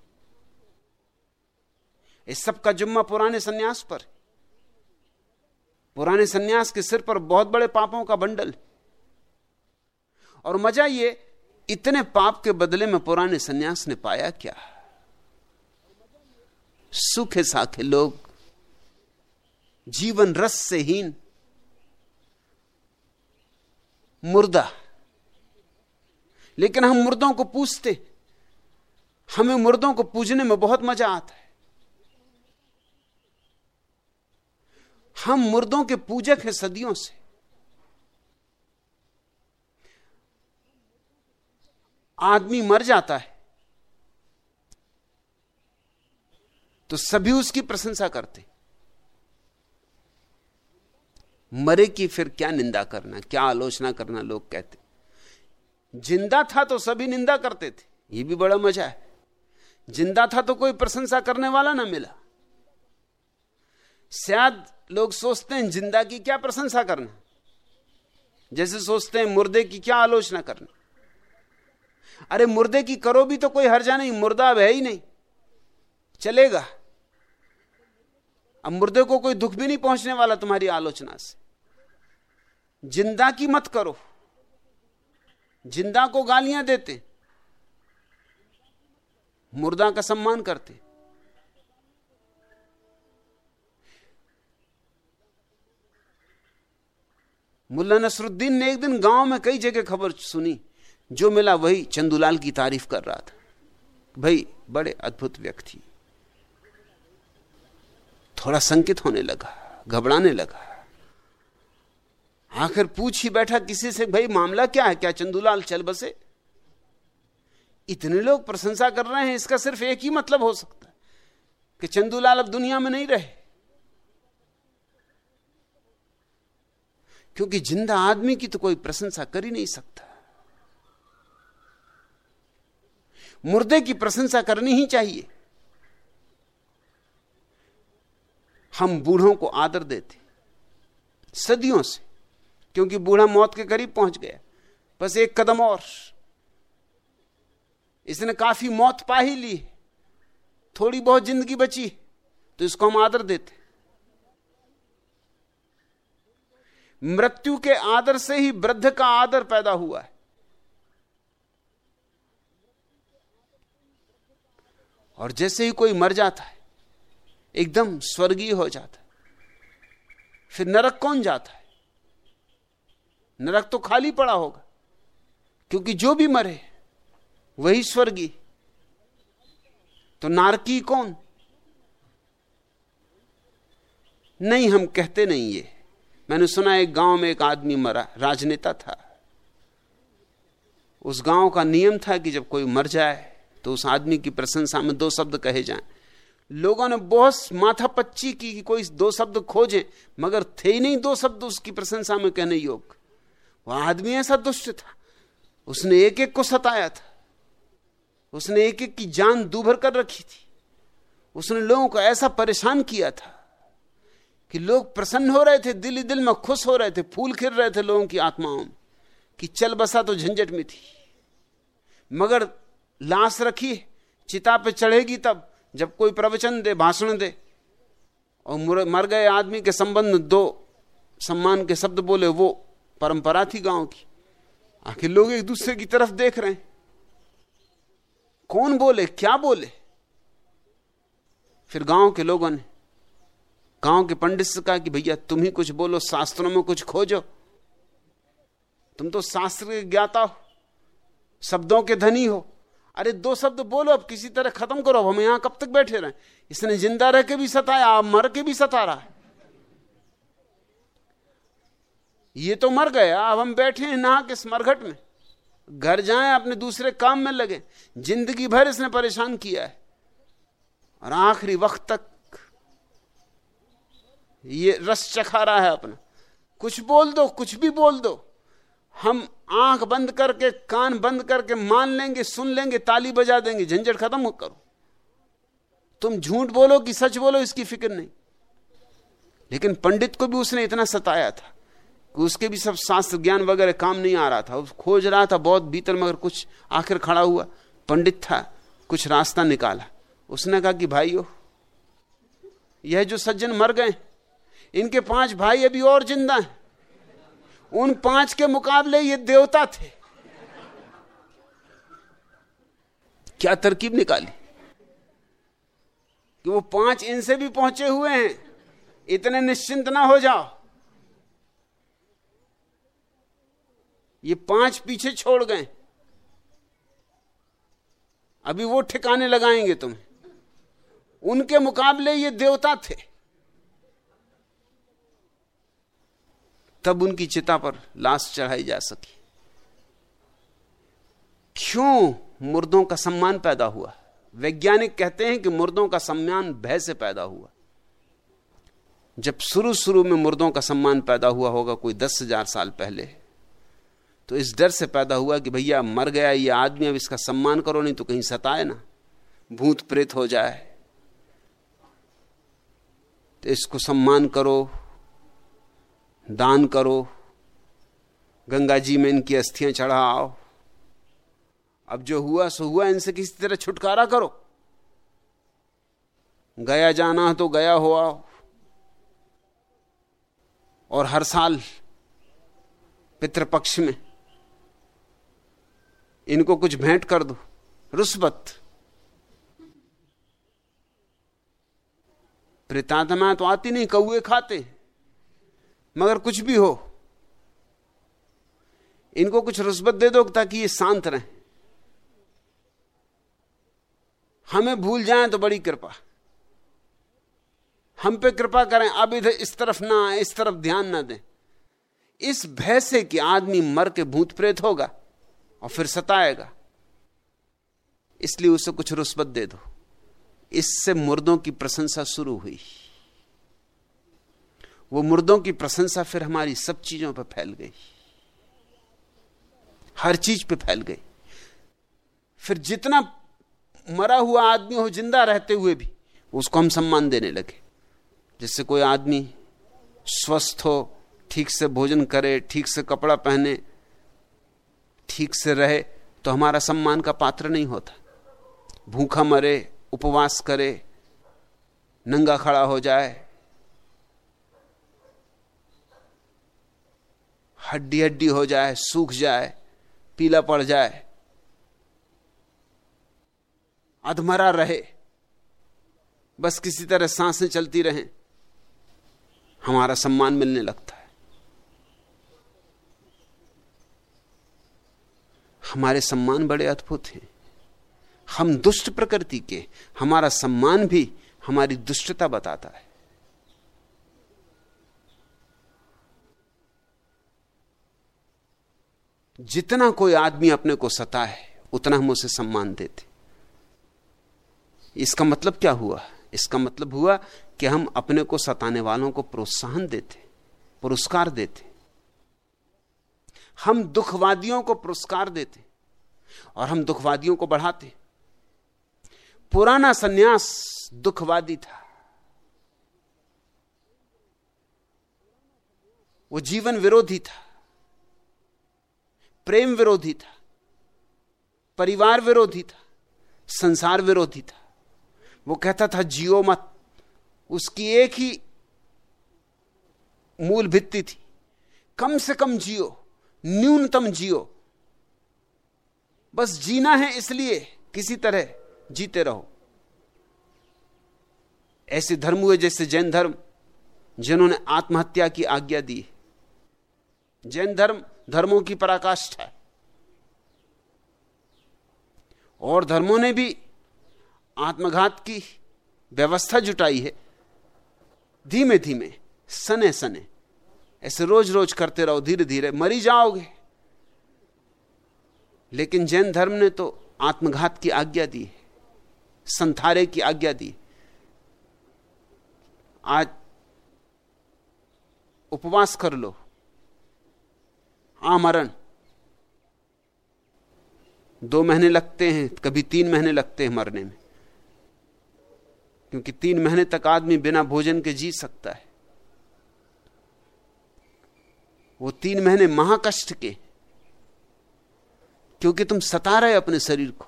इस सब का जुम्मा पुराने सन्यास पर, पुराने सन्यास के सिर पर बहुत बड़े पापों का बंडल। और मज़ा ये, इतने पाप के बदले में पुराने सन्यास ने पाया क्या? सूखे साखे लोग। जीवन रस से हीन। मुर्दा। लेकिन हम मुर्दों को पूछते हमें मुर्दों को पूजने में बहुत मज़ा आता है। हम मुर्दों के पूजक हैं सदियों से। आदमी मर जाता है। तो सभी उसकी प्रशंसा करते। मरे की फिर क्या निंदा करना, क्या आलोचना करना लोग कहते। ज़िंदा था तो सभी निंदा करते थे, ये भी बड़ा मज़ा है। ज़िंदा था तो कोई प्रशंसा करने वाला ना मिला। शायद लोग सोचते हैं ज़िंदा की क्या प्रशंसा करना। जैसे सोचते हैं मुर्दे की क्या आलोचना करना। अरे मुर्दे की करो भी तो कोई हर्जा नहीं, मुर्दा अब है ही नहीं। चलेगा। अब मुर्दे को कोई दुख भी नहीं पहुँचने वाला तुम्हारी आलोचना से। ज़िंदा की मत करो। ज़िंदा को गालियाँ देते। मुर्दा का सम्मान करते। मुल्ला नसरुद्दीन ने एक दिन गाँव में कई जगह खबर सुनी, जो मिला वही चंदूलाल की तारीफ़ कर रहा था। भाई, बड़े अद्भुत व्यक्ति। थोड़ा संकित होने लगा, घबराने लगा। आखिर पूछ ही बैठा किसी से, भाई, मामला क्या है? क्या चंदूलाल चल बसे? इतने लोग प्रशंसा कर रहे हैं, इसका सिर्फ़ एक ही मतलब हो सकता है कि चंदूलाल अब दुनिया में नहीं रहे। क्योंकि ज़िंदा आदमी की तो कोई प्रशंसा कर ही नहीं सकता। मुर्दे की प्रशंसा करनी ही चाहिए। हम बूढ़ों को आदर देते सदियों से, क्योंकि बूढ़ा मौत के करीब पहुँच गया। बस एक कदम और। इसने काफ़ी मौत पा ही ली थोड़ी बहुत ज़िंदगी बची तो इसको हम आदर देते मृत्यु के आदर से ही वृद्ध का आदर पैदा हुआ है। और जैसे ही कोई मर जाता है एकदम स्वर्गीय हो जाता है। फिर नरक कौन जाता है? नरक तो खाली पड़ा होगा, क्योंकि जो भी मरे, वही स्वर्गीय। तो नारकी कौन? नहीं, हम कहते नहीं ये। मैंने सुना एक गाँव में एक आदमी मरा, राजनेता था। उस गाँव का नियम था कि जब कोई मर जाए तो उस आदमी की प्रशंसा में दो शब्द कहे जाएँ। लोगों ने बहुत माथा पच्ची की कि कोई दो शब्द खोजे, मगर थे ही नहीं दो शब्द उसकी प्रशंसा में कहने योग वह आदमी ऐसा दुष्ट था। उसने एक एक को सताया था। उसने एक एक की जान दूभर कर रखी थी। उसने लोगों को ऐसा परेशान किया था कि लोग प्रसन्न हो रहे थे, दिल ही दिल में खुश हो रहे थे, फूल खिल रहे थे लोगों की आत्माओं में कि चल बसा तो झंझट में थी। मगर लाश रखी, चिता पे चढ़ेगी तब जब कोई प्रवचन दे, भाषण दे, और मर गए आदमी के संबंध दो, सम्मान के शब्द बोले, वो परंपरा थी गाँव की। आखिर लोग एक दूसरे की तरफ़ देख रहे हैं। कौन बोले, क्या बोले? फिर गाँव के लोगों ने, गाँव के पंडित से कहा कि भैया, तुम ही कुछ बोलो, शास्त्रों में कुछ खोजो। तुम तो शास्त्र के ज्ञाता हो, शब्दों के धनी हो। अरे दो शब्द बोलो, अब किसी तरह खत्म करो हम यहाँ कब तक बैठे रहे? इसने ज़िंदा रह के भी सताया आप मर के भी सता रहा है। ये तो मर गया अब हम बैठे हैं नहा के स्मरघट में। घर जाएँ, अपने दूसरे काम में लगे। ज़िंदगी भर इसने परेशान किया है। और आखिरी वक्त तक ये रस चखा रहा है अपना। कुछ बोल दो, कुछ भी बोल दो। हम आँख बंद करके, कान बंद करके मान लेंगे, सुन लेंगे, ताली बजा देंगे, झंझट खत्म हो करो। तुम झूठ बोलो कि सच बोलो, इसकी फ़िक्र नहीं। लेकिन पंडित को भी उसने इतना सताया था कि उसके भी सब शास्त्र ज्ञान वगैरह काम नहीं आ रहा था। उस खोज रहा था बहुत भीतर, मगर कुछ आखिर खड़ा हुआ। पंडित था, कुछ रास्ता निकाला। उसने कहा कि भाइयों, यह जो सज्जन मर गए, इनके पाँच भाई अभी और ज़िंदा हैं। उन पाँच के मुकाबले ये देवता थे। क्या तरकीब निकाली? कि वो पाँच इनसे भी पहुँचे हुए हैं, इतने निश्चिंत ना हो जाओ। ये पाँच पीछे छोड़ गए। अभी वो ठिकाने लगाएँगे तुम्हें। उनके मुकाबले ये देवता थे। तब उनकी चिता पर लाश चढ़ाई जा सकी। क्यों मुर्दों का सम्मान पैदा हुआ? वैज्ञानिक कहते हैं कि मुर्दों का सम्मान भय से पैदा हुआ। जब शुरू शुरू में मुर्दों का सम्मान पैदा हुआ होगा कोई दस हज़ार साल पहले तो इस डर से पैदा हुआ कि भैया मर गया ये आदमी, अब इसका सम्मान करो, नहीं तो कहीं सताए ना। भूत प्रेत हो जाए। तो इसको सम्मान करो दान करो। गंगा जी में इनकी अस्थियाँ चढ़ाओ। अब जो हुआ, सो हुआ, इनसे किसी तरह छुटकारा करो। गया जाना तो गया हो आओ। और हर साल पितृपक्ष में इनको कुछ भेंट कर दो। रुस्बत प्रेतात्मा तो आती नहीं, कौए खाते। मगर कुछ भी हो, इनको कुछ रुस्बत दे दो ताकि ये शांत रहें। हमें भूल जाएँ तो बड़ी कृपा। हम पे कृपा करें, अब इधर इस तरफ़ ना आए, इस तरफ़ ध्यान ना दें। इस भय से कि आदमी मर के भूत प्रेत होगा और फिर सताएगा। इसलिए उसे कुछ रुस्बत दे दो। इससे मुर्दों की प्रशंसा शुरू हुई। वो मुर्दों की प्रशंसा फिर हमारी सब चीज़ों पर फैल गई। हर चीज़ पे फैल गई। फिर जितना मरा हुआ आदमी हो, ज़िंदा रहते हुए भी, उसको हम सम्मान देने लगे। जैसे कोई आदमी स्वस्थ हो, ठीक से भोजन करे, ठीक से कपड़ा पहने, ठीक से रहे तो हमारा सम्मान का पात्र नहीं होता। भूखा मरे, उपवास करे, नंगा खड़ा हो जाए हड्डी हड्डी हो जाए, सूख जाए, पीला पड़ जाए, अधमरा रहे, बस किसी तरह साँसें चलती रहें, हमारा सम्मान मिलने लगता है। हमारे सम्मान बड़े अद्भुत हैं। हम दुष्ट प्रकृति के, हमारा सम्मान भी हमारी दुष्टता बताता है। जितना कोई आदमी अपने को सता है उतना हम उसे सम्मान देते। इसका मतलब क्या हुआ? इसका मतलब हुआ कि हम अपने को सताने वालों को प्रोत्साहन देते, पुरस्कार देते। हम दुखवादियों को पुरस्कार देते और हम दुखवादियों को बढ़ाते। पुराना सन्यास दुखवादी था। वो जीवन विरोधी था। प्रेम विरोधी था, परिवार विरोधी था, संसार विरोधी था। वो कहता था, जियो मत। उसकी एक ही मूल भित्ति थी। कम से कम जियो, न्यूनतम जियो। बस जीना है इसलिए किसी तरह जीते रहो। ऐसे धर्म हुए जैसे जैन धर्म, जिन्होंने आत्महत्या की आज्ञा दी जैन धर्म धर्मों की पराकाष्ठा है। और धर्मों ने भी आत्मघात की व्यवस्था जुटाई है। धीमे धीमे सने सने ऐसे रोज रोज करते रहो धीरे धीरे मरी जाओगे। लेकिन जैन धर्म ने तो आत्मघात की आज्ञा दी है, संथारे की आज्ञा दी आज उपवास कर लो आमरण। दो महीने लगते हैं, कभी तीन महीने लगते हैं मरने में। क्योंकि तीन महीने तक आदमी बिना भोजन के जी सकता है। वो तीन महीने महाकष्ट के, क्योंकि तुम सता रहे अपने शरीर को।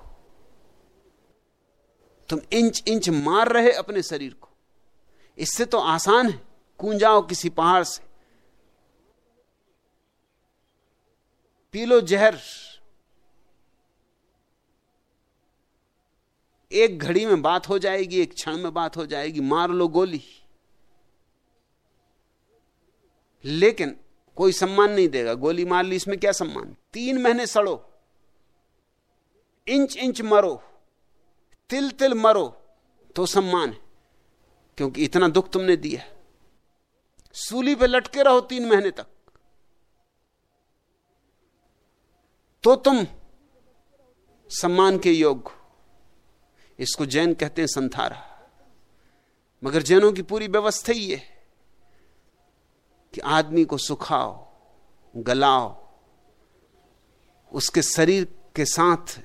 तुम इंच इंच मार रहे अपने शरीर को। इससे तो आसान है कूद जाओ किसी पहाड़ से। पी लो जहर। एक घड़ी में बात हो जाएगी, एक क्षण में बात हो जाएगी, मार लो गोली। लेकिन कोई सम्मान नहीं देगा। गोली मार ली, इसमें क्या सम्मान? तीन महीने सड़ो। इंच इंच मरो। तिल तिल मरो तो सम्मान है, क्योंकि इतना दुख तुमने दिया। सूली पे लटके रहो तीन महीने तक। तो तुम सम्मान के योग्य इसको जैन कहते हैं संथारा। मगर जैनों की पूरी व्यवस्था ही है कि आदमी को सुखाओ, गलाओ, उसके शरीर के साथ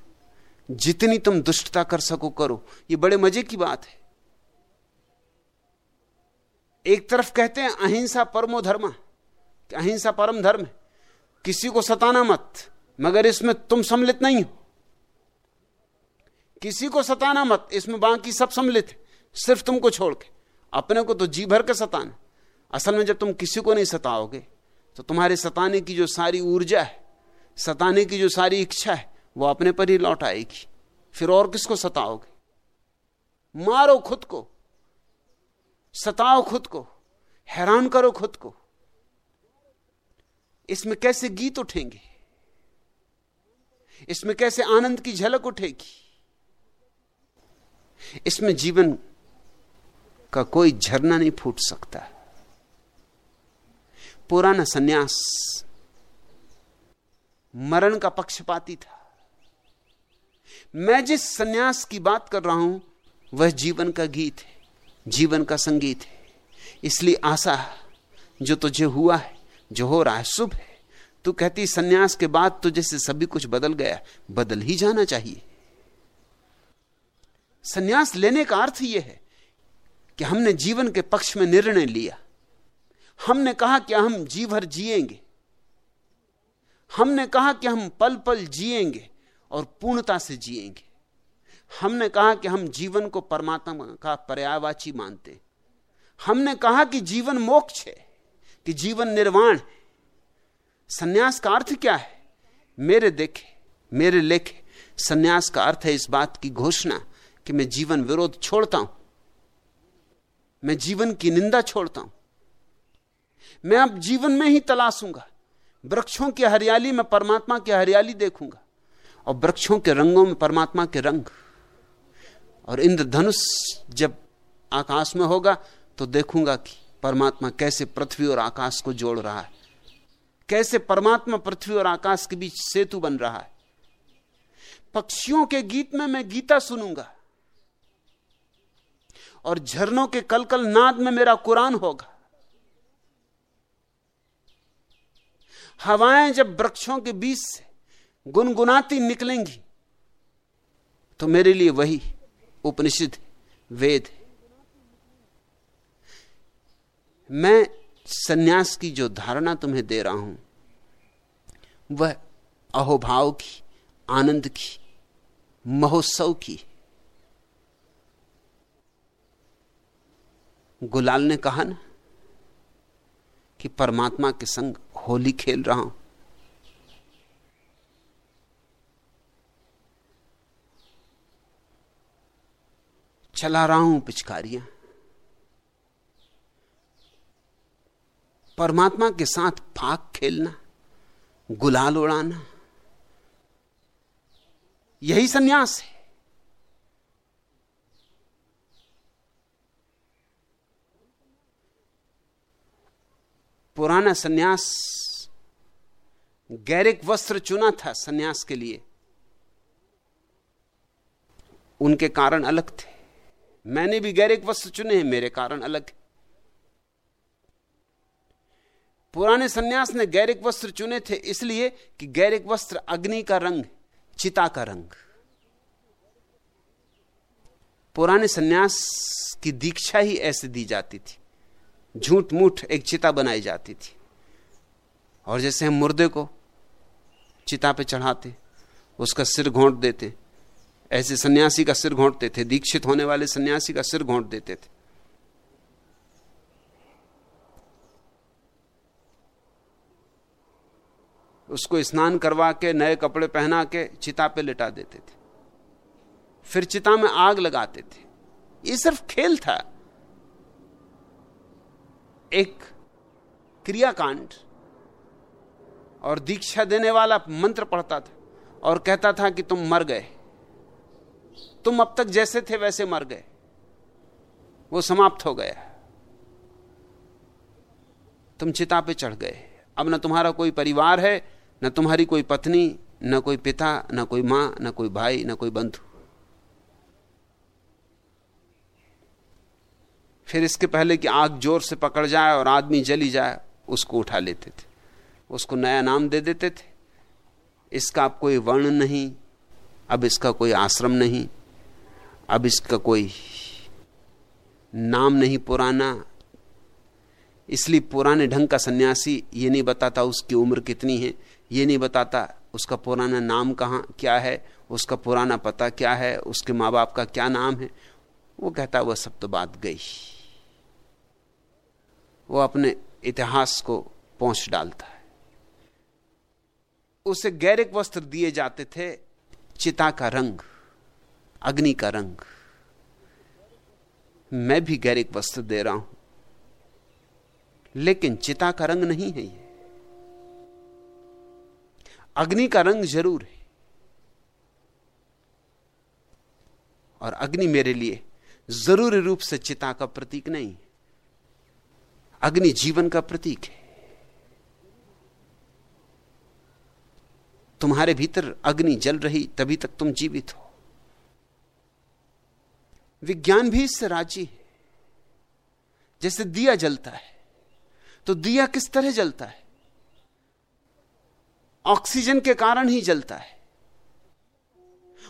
जितनी तुम दुष्टता कर सको करो। ये बड़े मज़े की बात है। एक तरफ़ कहते हैं अहिंसा परमो धर्म अहिंसा परम धर्म है। किसी को सताना मत। मगर इसमें तुम सम्मिलित नहीं हो। किसी को सताना मत, इसमें बाकी सब सम्मिलित है। सिर्फ़ तुमको छोड़ के। अपने को तो जी भर के सताना। असल में जब तुम किसी को नहीं सताओगे तो तुम्हारे सताने की जो सारी ऊर्जा है, सताने की जो सारी इच्छा है, वो अपने पर ही लौट आएगी। फिर और किसको सताओगे? मारो खुद को। सताओ खुद को। हैरान करो खुद को। इसमें कैसे गीत उठेंगे? इसमें कैसे आनंद की झलक उठेगी? इसमें जीवन का कोई झरना नहीं फूट सकता। पुराना सन्यास मरण का पक्षपाती था। मैं जिस सन्यास की बात कर रहा हूँ, वह जीवन का गीत है, जीवन का संगीत है। इसलिए आशा, जो तुझे हुआ है, जो हो रहा है, शुभ है। तू कहती सन्यास के बाद तो जैसे सभी कुछ बदल गया, बदल ही जाना चाहिए। सन्यास लेने का अर्थ यह है कि हमने जीवन के पक्ष में निर्णय लिया। हमने कहा कि हम जी भर जिएँगे। हमने कहा कि हम पल पल जिएँगे और पूर्णता से जिएँगे। हमने कहा कि हम जीवन को परमात्मा का पर्यावाची मानते। हमने कहा कि जीवन मोक्ष है, कि जीवन निर्वाण है। सन्यास का अर्थ क्या है? मेरे देखे, मेरे लेखे। सन्यास का अर्थ है इस बात की घोषणा कि मैं जीवन विरोध छोड़ता हूँ। मैं जीवन की निंदा छोड़ता हूँ। मैं अब जीवन में ही तलाशूँगा। वृक्षों की हरियाली में परमात्मा की हरियाली देखूँगा और वृक्षों के रंगों में परमात्मा के रंग। और इंद्रधनुष जब आकाश में होगा तो देखूँगा कि परमात्मा कैसे पृथ्वी और आकाश को जोड़ रहा है। कैसे परमात्मा पृथ्वी और आकाश के बीच सेतु बन रहा है। पक्षियों के गीत में मैं गीता सुनूँगा और झरनों के कलकल नाद में मेरा कुरान होगा। हवाएँ जब वृक्षों के बीच से गुनगुनाती निकलेंगी तो मेरे लिए वही उपनिषद वेद मैं सन्यास की जो धारणा तुम्हें दे रहा हूँ, वह अहोभाव की, आनंद की, महोत्सव की। गुलाल ने कहा ना कि परमात्मा के संग होली खेल रहा हूँ। चला रहा हूँ पिचकारियाँ। परमात्मा के साथ फाक खेलना, गुलाल उड़ाना, यही सन्यास है। पुराना सन्यास गैरिक वस्त्र चुना था सन्यास के लिए। उनके कारण अलग थे। मैंने भी गैरिक वस्त्र चुने हैं, मेरे कारण अलग है। पुराने सन्यास ने गैरिक वस्त्र चुने थे इसलिए कि गैरिक वस्त्र अग्नि का रंग चिता का रंग। पुराने सन्यास की दीक्षा ही ऐसे दी जाती थी। झूठ मूठ एक चिता बनाई जाती थी। और जैसे हम मुर्दे को चिता पे चढ़ाते, उसका सिर घोंट देते, ऐसे सन्यासी का सिर घोंटते थे, दीक्षित होने वाले सन्यासी का सिर घोंट देते थे। उसको स्नान करवा के, नए कपड़े पहना के चिता पे लिटा देते थे। फिर चिता में आग लगाते थे। ये सिर्फ़ खेल था। एक क्रियाकांड और दीक्षा देने वाला मंत्र पढ़ता था और कहता था कि तुम मर गए। तुम अब तक जैसे थे वैसे मर गए। वो समाप्त हो गया। तुम चिता पे चढ़ गए। अब ना तुम्हारा कोई परिवार है न तुम्हारी कोई पत्नी, न कोई पिता, न कोई माँ, न कोई भाई, न कोई बंधु। फिर इसके पहले कि आग ज़ोर से पकड़ जाए और आदमी जली जाए, उसको उठा लेते थे। उसको नया नाम दे देते थे। इसका अब कोई वर्ण नहीं, अब इसका कोई आश्रम नहीं, अब इसका कोई नाम नहीं पुराना। इसलिए पुराने ढंग का सन्यासी ये नहीं बताता उसकी उम्र कितनी है। ये नहीं बताता, उसका पुराना नाम कहाँ, क्या है, उसका पुराना पता क्या है, उसके माँ बाप का क्या नाम है, वो कहता वह सब तो बात गई। वो अपने इतिहास को पहुँच डालता है। उसे गैरिक वस्त्र दिए जाते थे, चिता का रंग, अग्नि का रंग। मैं भी गैरिक वस्त्र दे रहा हूँ, लेकिन चिता का रंग नहीं है ये। अग्नि का रंग ज़रूर है। और अग्नि मेरे लिए ज़रूरी रूप से चिता का प्रतीक नहीं अग्नि जीवन का प्रतीक है। तुम्हारे भीतर अग्नि जल रही, तभी तक तुम जीवित हो। विज्ञान भी इससे राज़ी है। जैसे दिया जलता है तो दिया किस तरह जलता है? ऑक्सीजन के कारण ही जलता है।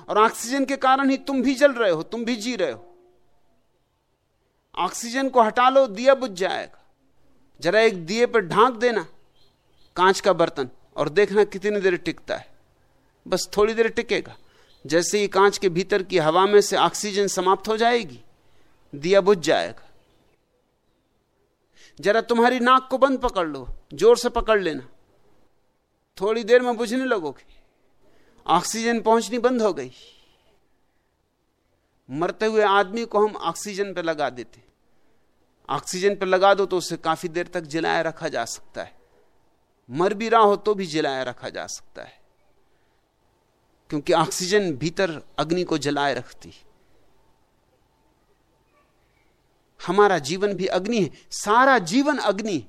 और ऑक्सीजन के कारण ही तुम भी जल रहे हो, तुम भी जी रहे हो। ऑक्सीजन को हटा लो, दिया बुझ जाएगा। जरा एक दिए पर ढांक देना, कांच का बर्तन, और देखना कितनी देर टिकता है। बस थोड़ी देर टिकेगा। जैसे ही कांच के भीतर की हवा में से ऑक्सीजन समाप्त हो जाएगी, दिया बुझ जाएगा। जरा तुम्हारी नाक को बंद पकड़ लो, ज़ोर से पकड़ लेना। थोड़ी देर में बुझने लगोगे। ऑक्सीजन पहुंचनी बंद हो गई। मरते हुए आदमी को हम ऑक्सीजन पर लगा देते। ऑक्सीजन पर लगा दो तो उसे काफ़ी देर तक जलाया रखा जा सकता है। मर भी रहा हो तो भी जलाया रखा जा सकता है। क्योंकि ऑक्सीजन भीतर अग्नि को जलाए रखती हमारा जीवन भी अग्नि है, सारा जीवन अग्नि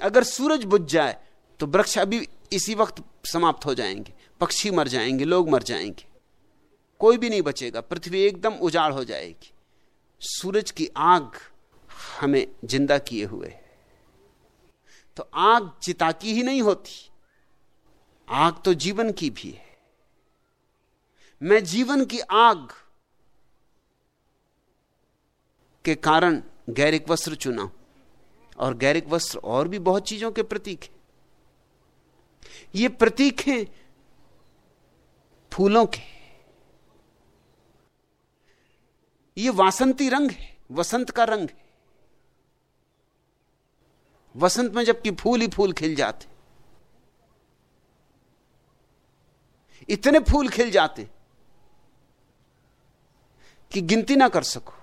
अगर सूरज बुझ जाए तो वृक्ष अभी इसी वक्त समाप्त हो जाएँगे। पक्षी मर जाएँगे, लोग मर जाएँगे। कोई भी नहीं बचेगा, पृथ्वी एकदम उजाड़ हो जाएगी। सूरज की आग हमें ज़िंदा किए हुए तो आग चिता की ही नहीं होती, आग तो जीवन की भी है। मैं जीवन की आग के कारण गैरिक वस्त्र चुना और गैरिक वस्त्र और भी बहुत चीज़ों के प्रतीक है। ये प्रतीक हैं, फूलों के। ये वासंती रंग है, वसंत का रंग है। वसंत में जबकि फूल ही फूल खिल जाते। इतने फूल खिल जाते कि गिनती ना कर सको।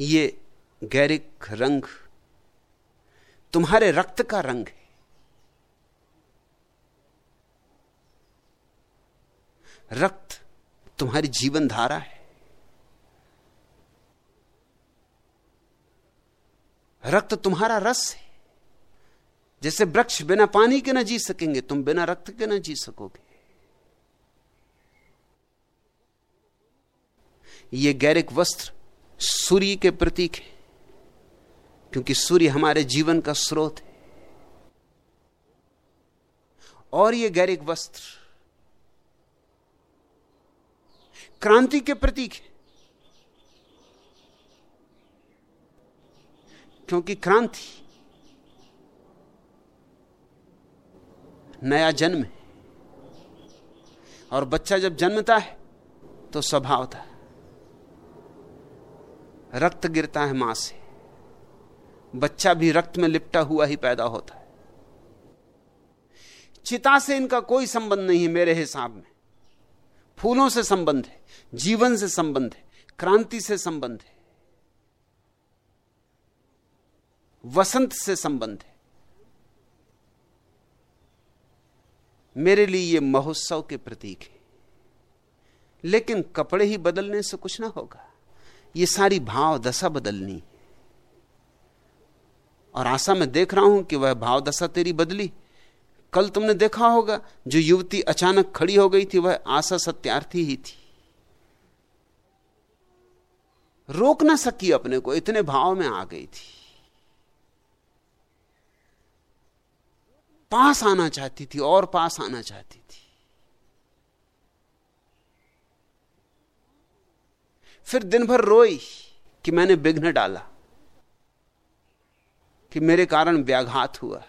ये गैरिक रंग तुम्हारे रक्त का रंग है। रक्त तुम्हारी जीवन धारा है। रक्त तुम्हारा रस है। जैसे वृक्ष बिना पानी के ना जी सकेंगे, तुम बिना रक्त के ना जी सकोगे। ये गैरिक वस्त्र सूर्य के प्रतीक है, क्योंकि सूर्य हमारे जीवन का स्रोत है। और ये गैरिक वस्त्र क्रांति के प्रतीक है, क्योंकि क्रांति नया जन्म है। और बच्चा जब जन्मता है तो स्वभाव था रक्त गिरता है माँ से। बच्चा भी रक्त में लिपटा हुआ ही पैदा होता है। चिता से इनका कोई संबंध नहीं है मेरे हिसाब में। फूलों से संबंध है, जीवन से संबंध है, क्रांति से संबंध है, वसंत से संबंध है। मेरे लिए ये महोत्सव के प्रतीक है। लेकिन कपड़े ही बदलने से कुछ ना होगा। ये सारी भाव दशा बदलनी। और आशा मैं देख रहा हूँ कि वह भाव दशा तेरी बदली। कल तुमने देखा होगा, जो युवती अचानक खड़ी हो गई थी, वह आशा सत्यार्थी ही थी। रोक ना सकी अपने को, इतने भाव में आ गई थी। पास आना चाहती थी, और पास आना चाहती थी। फिर दिन भर रोई कि मैंने विघ्न डाला, कि मेरे कारण व्याघात हुआ।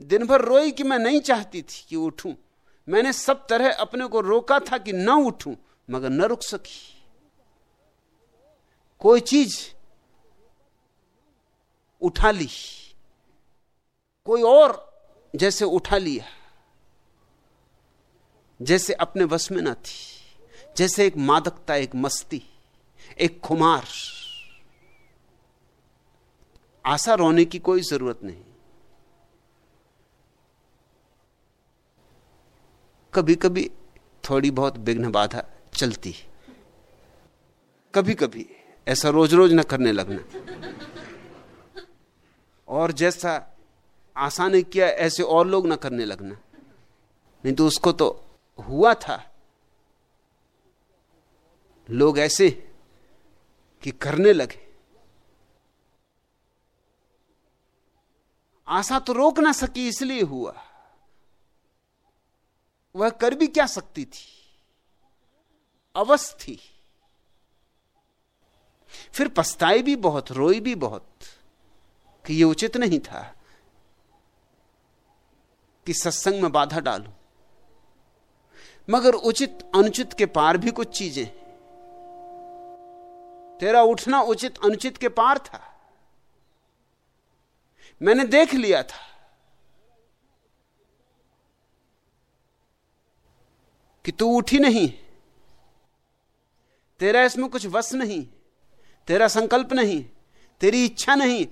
दिन भर रोई कि मैं नहीं चाहती थी कि उठूं। मैंने सब तरह अपने को रोका था कि न उठूं, मगर न रुक सकी। कोई चीज़ उठा ली, कोई और जैसे उठा लिया, जैसे अपने वश में ना थी। जैसे एक मादकता, एक मस्ती, एक खुमार। आशा रोने की कोई ज़रूरत नहीं। कभी कभी थोड़ी बहुत विघ्न बाधा चलती कभी कभी ऐसा रोज रोज न करने लगना। और जैसा आशा ने किया, ऐसे और लोग ना करने लगना। नहीं तो उसको तो हुआ था। लोग ऐसे कि करने लगे। आशा तो रोक ना सकी, इसलिए हुआ। वह कर भी क्या सकती थी? अवस्थी फिर पछताई भी बहुत, रोई भी बहुत कि यह उचित नहीं था कि सत्संग में बाधा डालू। मगर उचित, अनुचित के पार भी कुछ चीज़ें तेरा उठना उचित अनुचित के पार था। मैंने देख लिया था। कि तू उठी नहीं। तेरा इसमें कुछ वश नहीं। तेरा संकल्प नहीं। तेरी इच्छा नहीं।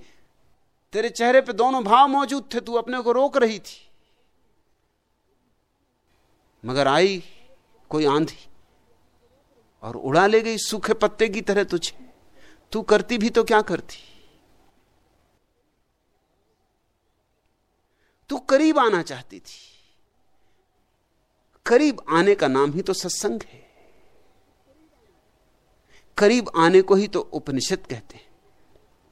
तेरे चेहरे पे दोनों भाव मौजूद थे। तू अपने को रोक रही थी। मगर आई कोई आंधी। और उड़ा ले गई सूखे पत्ते की तरह तुझे। तू करती भी तो क्या करती? तू करीब आना चाहती थी। करीब आने का नाम ही तो सत्संग है। करीब आने को ही तो उपनिषद कहते हैं।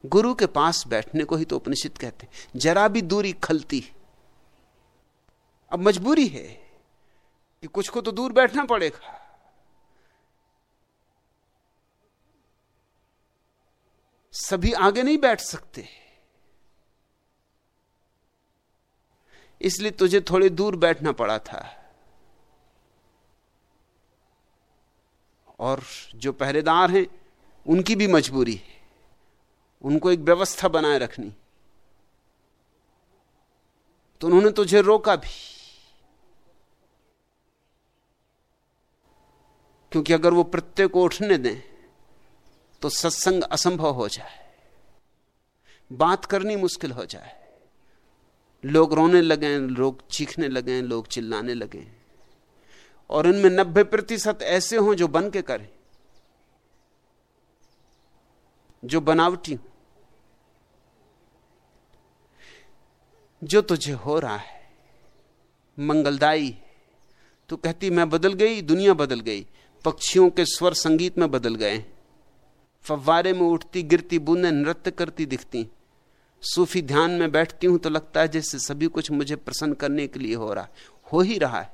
गुरु के पास बैठने को ही तो उपनिषद कहते हैं। जरा भी दूरी खलती अब मजबूरी है कि कुछ को तो दूर बैठना पड़ेगा। सभी आगे नहीं बैठ सकते। इसलिए तुझे थोड़ी दूर बैठना पड़ा था। और जो पहरेदार हैं, उनकी भी मजबूरी है। उनको एक व्यवस्था बनाए रखनी। तो उन्होंने तुझे रोका भी। क्योंकि अगर वो प्रत्येक को उठने दें तो सत्संग असंभव हो जाए। बात करनी मुश्किल हो जाए। लोग रोने लगे, लोग चीखने लगे, लोग चिल्लाने लगे। और इनमें नब्बे प्रतिशत ऐसे हों जो बन के करें। जो बनावटी हो। जो तुझे हो रहा है, मंगलदायी तो कहती, मैं बदल गई, दुनिया बदल गई। पक्षियों के स्वर संगीत में बदल गए फव्वारे में उठती, गिरती, बूंदें नृत्य करती दिखती। सूफी ध्यान में बैठती हूँ तो लगता है जैसे सभी कुछ मुझे प्रसन्न करने के लिए हो रहा है। हो ही रहा है।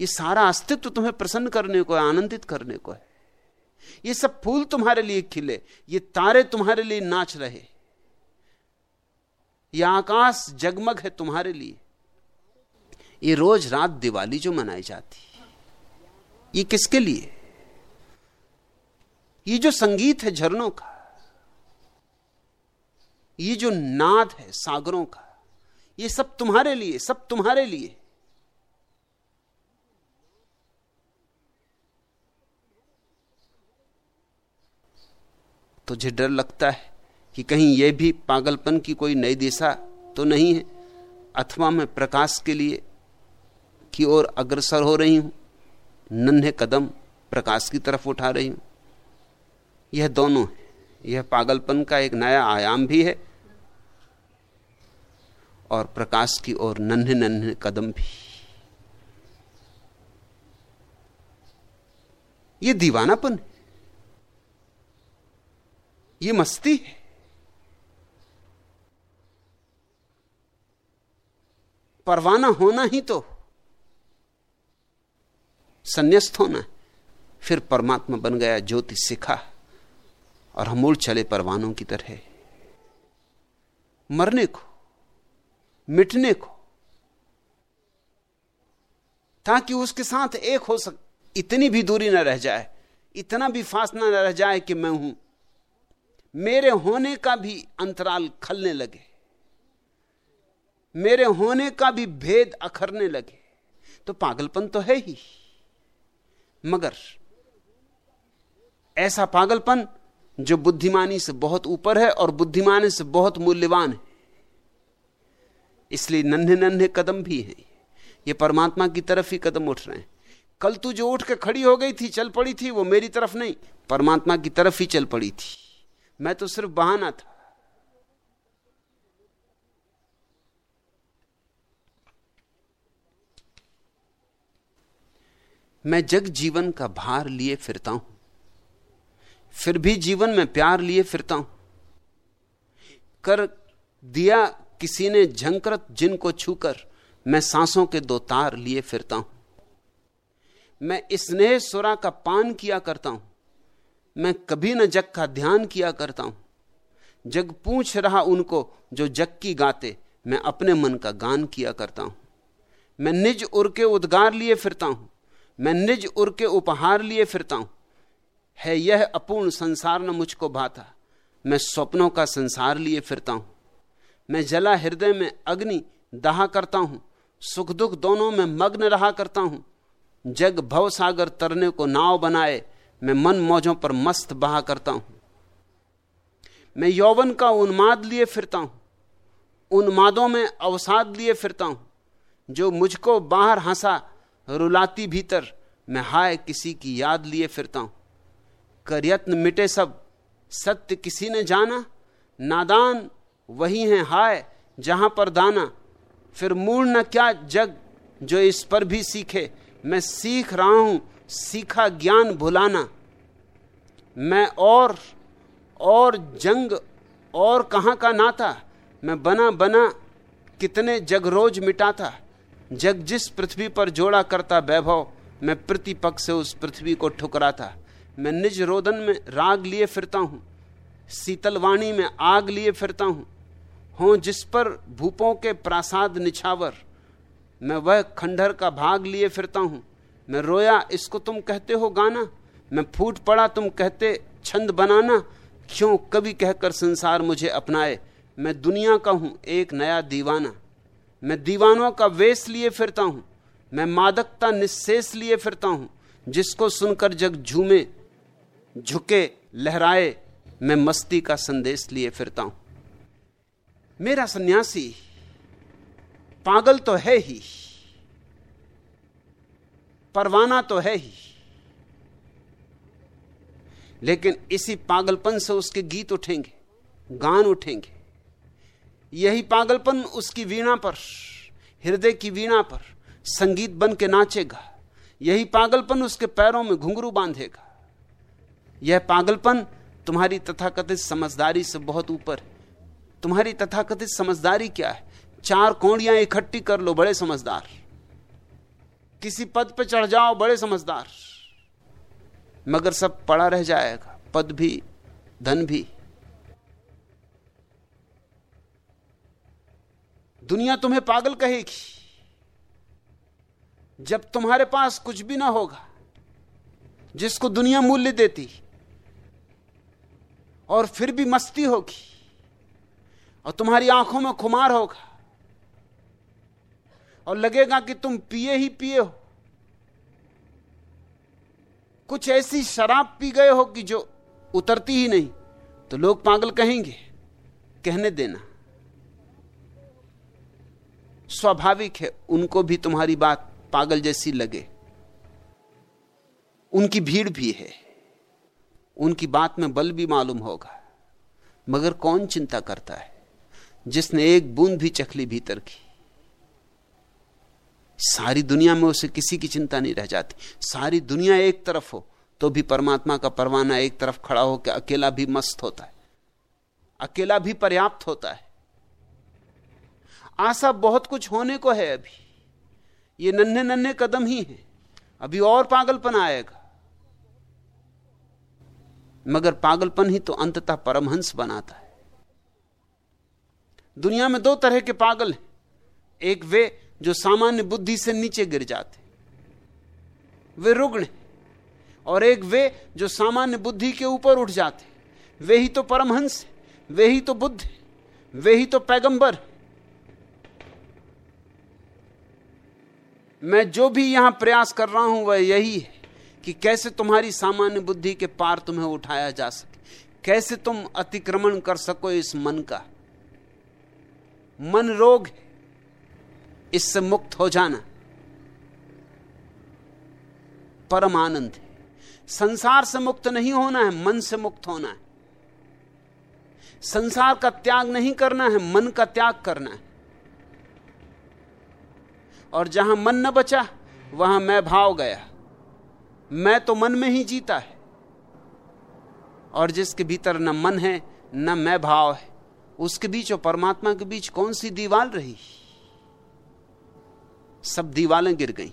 ये सारा अस्तित्व तुम्हें प्रसन्न करने को है, आनंदित करने को है। ये सब फूल तुम्हारे लिए खिले, ये तारे तुम्हारे लिए नाच रहे। ये आकाश जगमग है तुम्हारे लिए। ये रोज रात दिवाली जो मनाई जाती है, ये किसके लिए? ये जो संगीत है झरनों का, ये जो नाद है सागरों का, ये सब तुम्हारे लिए, सब तुम्हारे लिए। तुझे डर लगता है कि कहीं यह भी पागलपन की कोई नई दिशा तो नहीं है? अथवा मैं प्रकाश के लिए की ओर अग्रसर हो रही हूँ? नन्हे कदम प्रकाश की तरफ़ उठा रही हूँ? यह दोनों है। यह पागलपन का एक नया आयाम भी है और प्रकाश की ओर नन्हे नन्हे कदम भी। ये दीवानापन है। ये मस्ती है। परवाना होना ही तो। संन्यास्त होना। फिर परमात्मा बन गया, ज्योति सिखा और हम उड़ चले परवानों की तरह मरने को, मिटने को, ताकि उसके साथ एक हो सक, इतनी भी दूरी न रह जाए, इतना भी फासला न रह जाए कि मैं हूँ। मेरे होने का भी अंतराल खलने लगे। मेरे होने का भी भेद अखरने लगे। तो पागलपन तो है ही। मगर ऐसा पागलपन जो बुद्धिमानी से बहुत ऊपर है और बुद्धिमानी से बहुत मूल्यवान है। इसलिए नन्हे नन्हे कदम भी हैं। ये परमात्मा की तरफ़ ही कदम उठ रहे हैं। कल तू जो उठ के खड़ी हो गई थी, चल पड़ी थी, वो मेरी तरफ़ नहीं, परमात्मा की तरफ़ ही चल पड़ी थी। मैं तो सिर्फ़ बहाना था। मैं जग जीवन का भार लिए फिरता हूँ। फिर भी जीवन में प्यार लिए फिरता हूँ। कर दिया किसी ने झंकृत जिनको छूकर, मैं सांसों के दो तार लिए फिरता हूँ। मैं स्नेह सुरा का पान किया करता हूँ। मैं कभी न जग का ध्यान किया करता हूँ। जग पूछ रहा उनको, जो जग की गाते, मैं अपने मन का गान किया करता हूँ। मैं निज उर के उद्गार लिए फिरता हूँ। मैं निज उर के उपहार लिए फिरता हूँ। है यह अपूर्ण संसार न मुझको भाता। मैं स्वप्नों का संसार लिए फिरता हूँ। मैं जला हृदय में अग्नि दहा करता हूँ। सुख दुख दोनों में मग्न रहा करता हूँ। जग भव सागर तरने को नाव बनाए मैं मन मौजों पर मस्त बहा करता हूँ। मैं यौवन का उन्माद लिए फिरता हूँ। उन्मादों में अवसाद लिए फिरता हूँ। जो मुझको बाहर हंसा, रुलाती भीतर मैं हाय किसी की याद लिए फिरता हूँ। कर यत्न मिटे सब। सत्य किसी ने जाना, नादान वही है हाय जहाँ पर दाना। फिर मूल न क्या जग जो इस पर भी सीखे। मैं सीख रहा हूँ, सीखा ज्ञान भुलाना। मैं और और जंग, और कहाँ का नाता? मैं बना बना कितने जग रोज मिटाता। जग जिस पृथ्वी पर जोड़ा करता वैभव, मैं प्रतिपक्ष से उस पृथ्वी को ठुकराता। मैं निज रोदन में राग लिए फिरता हूँ शीतलवाणी में आग लिए फिरता हूँ। हो जिस पर भूपों के प्रासाद निछावर, मैं वह खंडर का भाग लिए फिरता हूँ। मैं रोया इसको तुम कहते हो गाना, मैं फूट पड़ा तुम कहते छंद बनाना, क्यों कभी कहकर संसार मुझे अपनाए। मैं दुनिया का हूँ एक नया दीवाना, मैं दीवानों का वेश लिए फिरता हूँ, मैं मादकता निशेष लिए फिरता हूँ, जिसको सुनकर जग झूमे झुके, लहराए, मैं मस्ती का संदेश लिए फिरता हूँ। मेरा सन्यासी पागल तो है ही, परवाना तो है ही। लेकिन इसी पागलपन से उसके गीत उठेंगे, गान उठेंगे। यही पागलपन उसकी वीणा पर, हृदय की वीणा पर संगीत बन के नाचेगा। यही पागलपन उसके पैरों में घुंघरू बांधेगा। यह पागलपन तुम्हारी तथाकथित समझदारी से बहुत ऊपर तुम्हारी तथाकथित समझदारी क्या है? चार कोड़ियाँ इकट्ठी कर लो, बड़े समझदार। किसी पद पर चढ़ जाओ, बड़े समझदार। मगर सब पड़ा रह जाएगा, पद भी, धन भी। दुनिया तुम्हें पागल कहेगी। जब तुम्हारे पास कुछ भी ना होगा, जिसको दुनिया मूल्य देती और फिर भी मस्ती होगी और तुम्हारी आँखों में खुमार होगा। और लगेगा कि तुम पिए ही पिए हो। कुछ ऐसी शराब पी गए हो कि जो उतरती ही नहीं तो लोग पागल कहेंगे, कहने देना। स्वाभाविक है, उनको भी तुम्हारी बात पागल जैसी लगे। उनकी भीड़ भी है। उनकी बात में बल भी मालूम होगा। मगर कौन चिंता करता है? जिसने एक बूंद भी चखली भीतर की। सारी दुनिया में उसे किसी की चिंता नहीं रह जाती। सारी दुनिया एक तरफ़ हो तो भी परमात्मा का परवाना एक तरफ़ खड़ा होकर अकेला भी मस्त होता है। अकेला भी पर्याप्त होता है। आशा बहुत कुछ होने को है अभी। ये नन्हे नन्हे कदम ही हैं। अभी और पागलपन आएगा। मगर पागलपन ही तो अंततः परमहंस बनाता है। दुनिया में दो तरह के पागल हैं। एक वे जो सामान्य बुद्धि से नीचे गिर जाते वे रुग्ण और एक वे जो सामान्य बुद्धि के ऊपर उठ जाते वे ही तो परमहंस वे ही तो बुद्ध वे ही तो पैगंबर मैं जो भी यहाँ प्रयास कर रहा हूँ, वह यही है। कि कैसे तुम्हारी सामान्य बुद्धि के पार तुम्हें उठाया जा सके? कैसे तुम अतिक्रमण कर सको इस मन का? मन रोग इससे मुक्त हो जाना परम आनंद है। संसार से मुक्त नहीं होना है, मन से मुक्त होना है। संसार का त्याग नहीं करना है, मन का त्याग करना है। और जहाँ मन न बचा, वहाँ मैं भाव गया। मैं तो मन में ही जीता है। और जिसके भीतर न मन है, न मैं भाव है, उसके बीच और परमात्मा के बीच कौन सी दीवाल रही? सब दीवालें गिर गईं।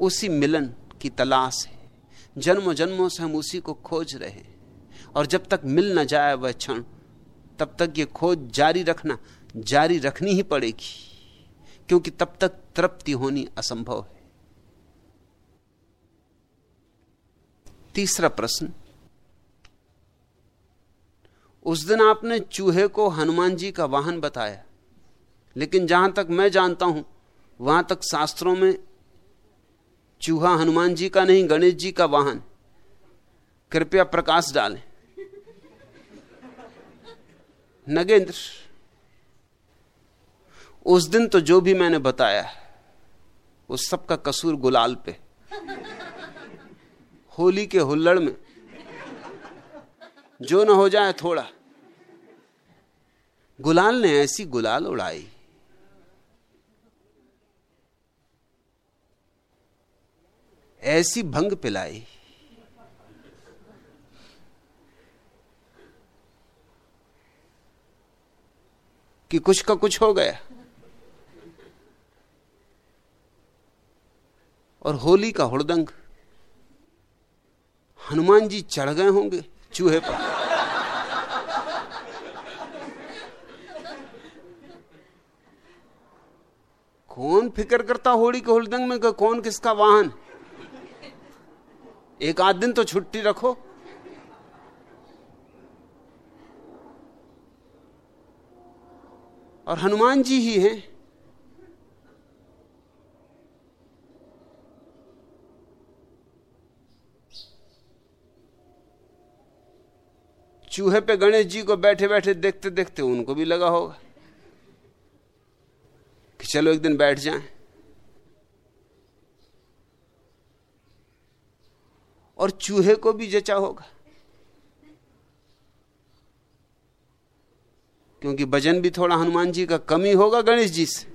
उसी मिलन की तलाश है। जन्मों जन्मों से हम उसी को खोज रहे हैं। और जब तक मिल न जाए वह क्षण, तब तक ये खोज जारी रखना, जारी रखनी ही पड़ेगी। क्योंकि तब तक तृप्ति होनी असंभव है। तीसरा प्रश्न। उस दिन आपने चूहे को हनुमान जी का वाहन बताया, लेकिन जहाँ तक मैं जानता हूँ, वहाँ तक शास्त्रों में चूहा हनुमान जी का नहीं, गणेश जी का वाहन। कृपया प्रकाश डालें। नगेंद्र, उस दिन तो जो भी मैंने बताया, उस सब का कसूर गुलाल पे। होली के हुल्लड़ में। जो न हो जाए थोड़ा। गुलाल ने ऐसी गुलाल उड़ाई। ऐसी भंग पिलाई। कि कुछ का कुछ हो गया। और होली का हुड़दंग। हनुमान जी चढ़ गए होंगे, चूहे पर। कौन फ़िक्र करता होली के हुड़दंग में कौन किसका वाहन? एक आध दिन तो छुट्टी रखो। और हनुमान जी ही हैं। चूहे पे गणेश जी को बैठे बैठे देखते देखते उनको भी लगा होगा कि चलो एक दिन बैठ जाएँ। और चूहे को भी जचा होगा। क्योंकि भजन भी थोड़ा हनुमान जी का कमी होगा गणेश जी से।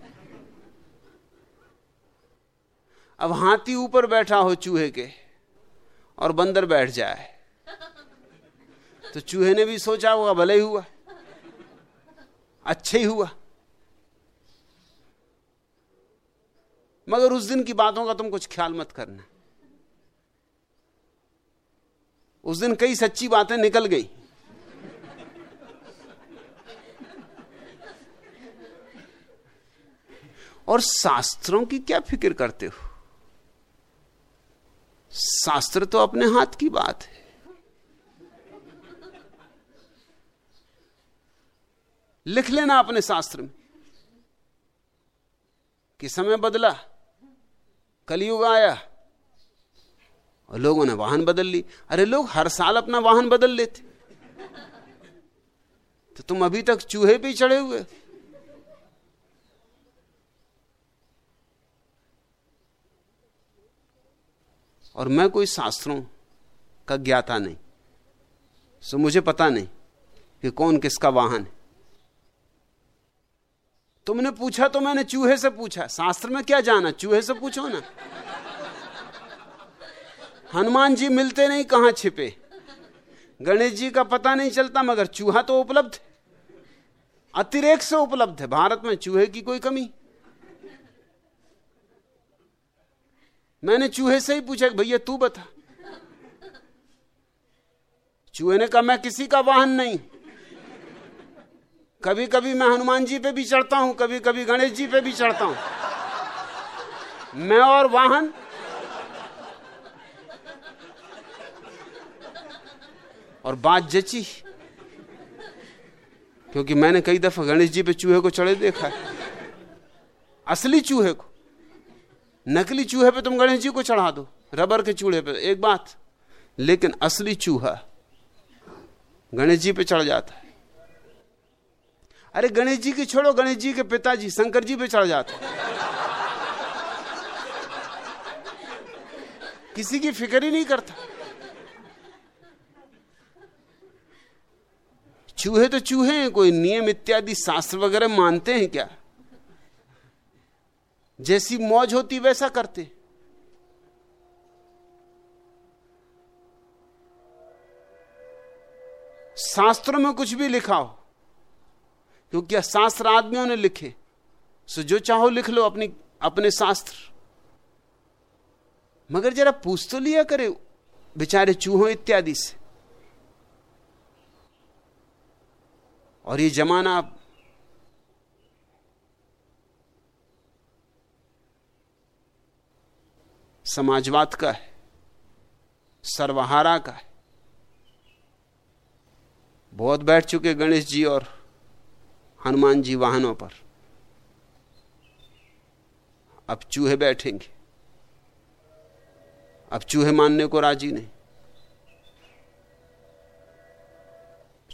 अब हाथी ऊपर बैठा हो चूहे के और बंदर बैठ जाए। तो चूहे ने भी सोचा होगा, भले ही हुआ। अच्छा ही हुआ। मगर उस दिन की बातों का तुम कुछ ख्याल मत करना। उस दिन कई सच्ची बातें निकल गई। और शास्त्रों की क्या फ़िक्र करते हो? शास्त्र तो अपने हाथ की बात है। लिख लेना अपने शास्त्र में कि समय बदला, कलयुग आया और लोगों ने वाहन बदल ली। अरे लोग हर साल अपना वाहन बदल लेते। तो तुम अभी तक चूहे पे चढ़े हुए और मैं कोई शास्त्रों का ज्ञाता नहीं, सो मुझे पता नहीं कि कौन किसका वाहन है। तुमने पूछा तो मैंने चूहे से पूछा। शास्त्र में क्या जाना? चूहे से पूछो ना। हनुमान जी मिलते नहीं, कहाँ छिपे? गणेश जी का पता नहीं चलता, मगर चूहा तो उपलब्ध अतिरेक से उपलब्ध है। भारत में चूहे की कोई कमी? मैंने चूहे से ही पूछा भैया तू बता। चूहे ने कहा, मैं किसी का वाहन नहीं कभी कभी मैं हनुमान जी पे भी चढ़ता हूँ कभी कभी गणेश जी पे भी चढ़ता हूँ। मैं और वाहन और बात जची। क्योंकि मैंने कई दफ़ा गणेश जी पे चूहे को चढ़े देखा है। असली चूहे को। नकली चूहे पे तुम गणेश जी को चढ़ा दो, रबर के चूहे पे, एक बात। लेकिन असली चूहा गणेश जी पे चढ़ जाता है। अरे गणेश जी की छोड़ो, गणेश जी के पिताजी, शंकर जी पे चढ़ जाते। किसी की फ़िक्र ही नहीं करता। चूहे तो चूहे हैं, कोई नियम इत्यादि शास्त्र वगैरह मानते हैं क्या? जैसी मौज होती वैसा करते। शास्त्रों में कुछ भी लिखा हो क्योंकि शास्त्र आदमियों ने लिखे। सो जो चाहो लिख लो अपनी, अपने शास्त्र। मगर जरा पूछ तो लिया करे, बेचारे चूहों इत्यादि से। और ये जमाना आप समाजवाद का है, सर्वहारा का है। बहुत बैठ चुके गणेश जी और हनुमान जी वाहनों पर। अब चूहे बैठेंगे। अब चूहे मानने को राज़ी नहीं।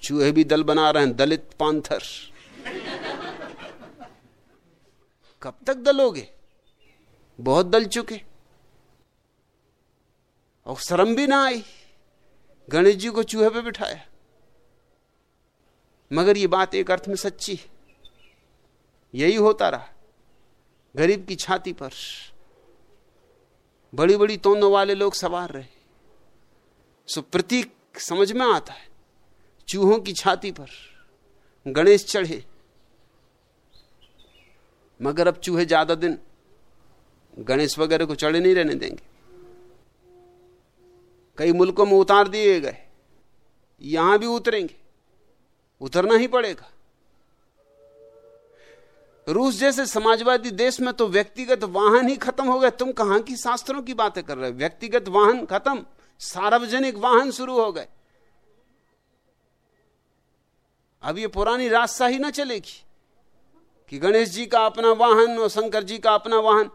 चूहे भी दल बना रहे हैं, दलित पांथर। कब तक दलोगे? बहुत दल चुके। और शर्म भी ना आई। गणेश जी को चूहे पे बिठाया। मगर ये बात एक अर्थ में सच्ची है। यही होता रहा। गरीब की छाती पर बड़ी बड़ी तोनों वाले लोग सवार रहे। सो प्रतीक समझ में आता है, चूहों की छाती पर गणेश चढ़े। मगर अब चूहे ज़्यादा दिन गणेश वगैरह को चढ़े नहीं रहने देंगे। कई मुल्कों में उतार दिए गए, यहाँ भी उतरेंगे। उतरना ही पड़ेगा। रूस जैसे समाजवादी देश में तो व्यक्तिगत वाहन ही खत्म हो गए। तुम कहाँ की शास्त्रों की बातें कर रहे हो? व्यक्तिगत वाहन खत्म, सार्वजनिक वाहन शुरू हो गए। अब ये पुरानी रास्ता ही ना चलेगी कि गणेश जी का अपना वाहन और शंकर जी का अपना वाहन।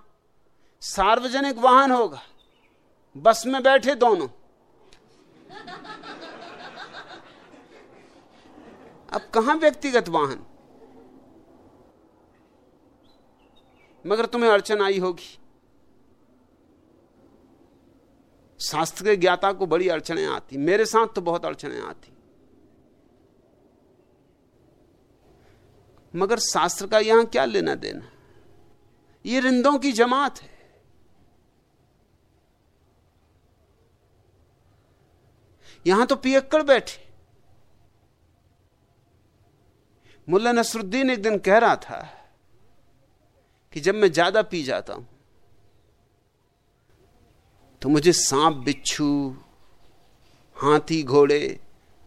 सार्वजनिक वाहन होगा। बस में बैठे दोनों। अब कहाँ व्यक्तिगत वाहन? मगर तुम्हें अड़चन आई होगी। शास्त्र के ज्ञाता को बड़ी अड़चने आती। मेरे साथ तो बहुत अड़चने आती। मगर शास्त्र का यहाँ क्या लेना देना? ये रिंदों की जमात है। यहाँ तो पियक्कड़ बैठे। मुल्ला नसरुद्दीन एक दिन कह रहा था कि जब मैं ज़्यादा पी जाता हूँ तो मुझे सांप, बिच्छू, हाथी, घोड़े,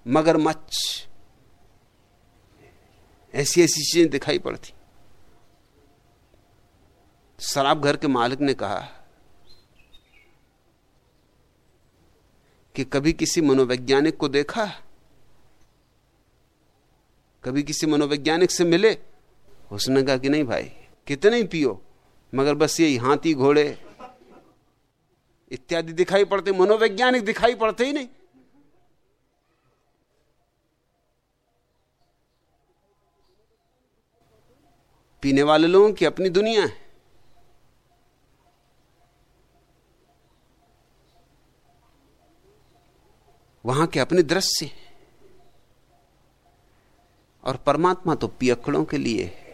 मगरमच्छ, ऐसी ऐसी चीज़ें दिखाई पड़ती। शराब घर के मालिक ने कहा कि कभी किसी मनोवैज्ञानिक को देखा कभी किसी मनोवैज्ञानिक से मिले, उसने कहा कि नहीं भाई, कितने ही पियो, मगर बस यही हाथी घोड़े, इत्यादि दिखाई पड़ते, मनोवैज्ञानिक दिखाई पड़ते ही नहीं। पीने वाले लोगों की अपनी दुनिया है। वहाँ के अपने दृश्य और परमात्मा तो पियकड़ों के लिए है।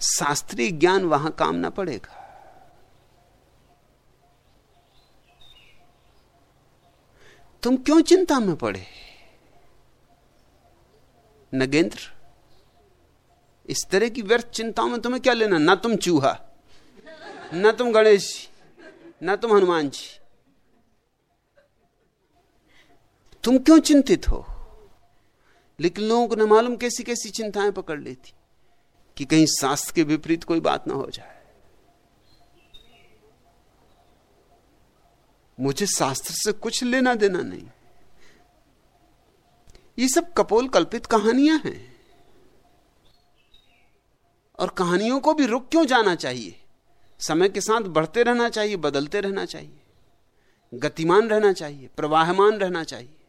शास्त्रीय ज्ञान वहाँ काम ना पड़ेगा। तुम क्यों चिंता में पड़े? नगेंद्र, इस तरह की व्यर्थ चिंताओं में तुम्हें क्या लेना? ना तुम चूहा, ना तुम गणेश जी, ना तुम हनुमान जी। तुम क्यों चिंतित हो? लेकिन लोगों को न मालूम कैसी कैसी चिंताएँ पकड़ लेती कि कहीं शास्त्र के विपरीत कोई बात ना हो जाए। मुझे शास्त्र से कुछ लेना देना नहीं। ये सब कपोल कल्पित कहानियाँ हैं। और कहानियों को भी रुक क्यों जाना चाहिए? समय के साथ बढ़ते रहना चाहिए, बदलते रहना चाहिए। गतिमान रहना चाहिए, प्रवाहमान रहना चाहिए।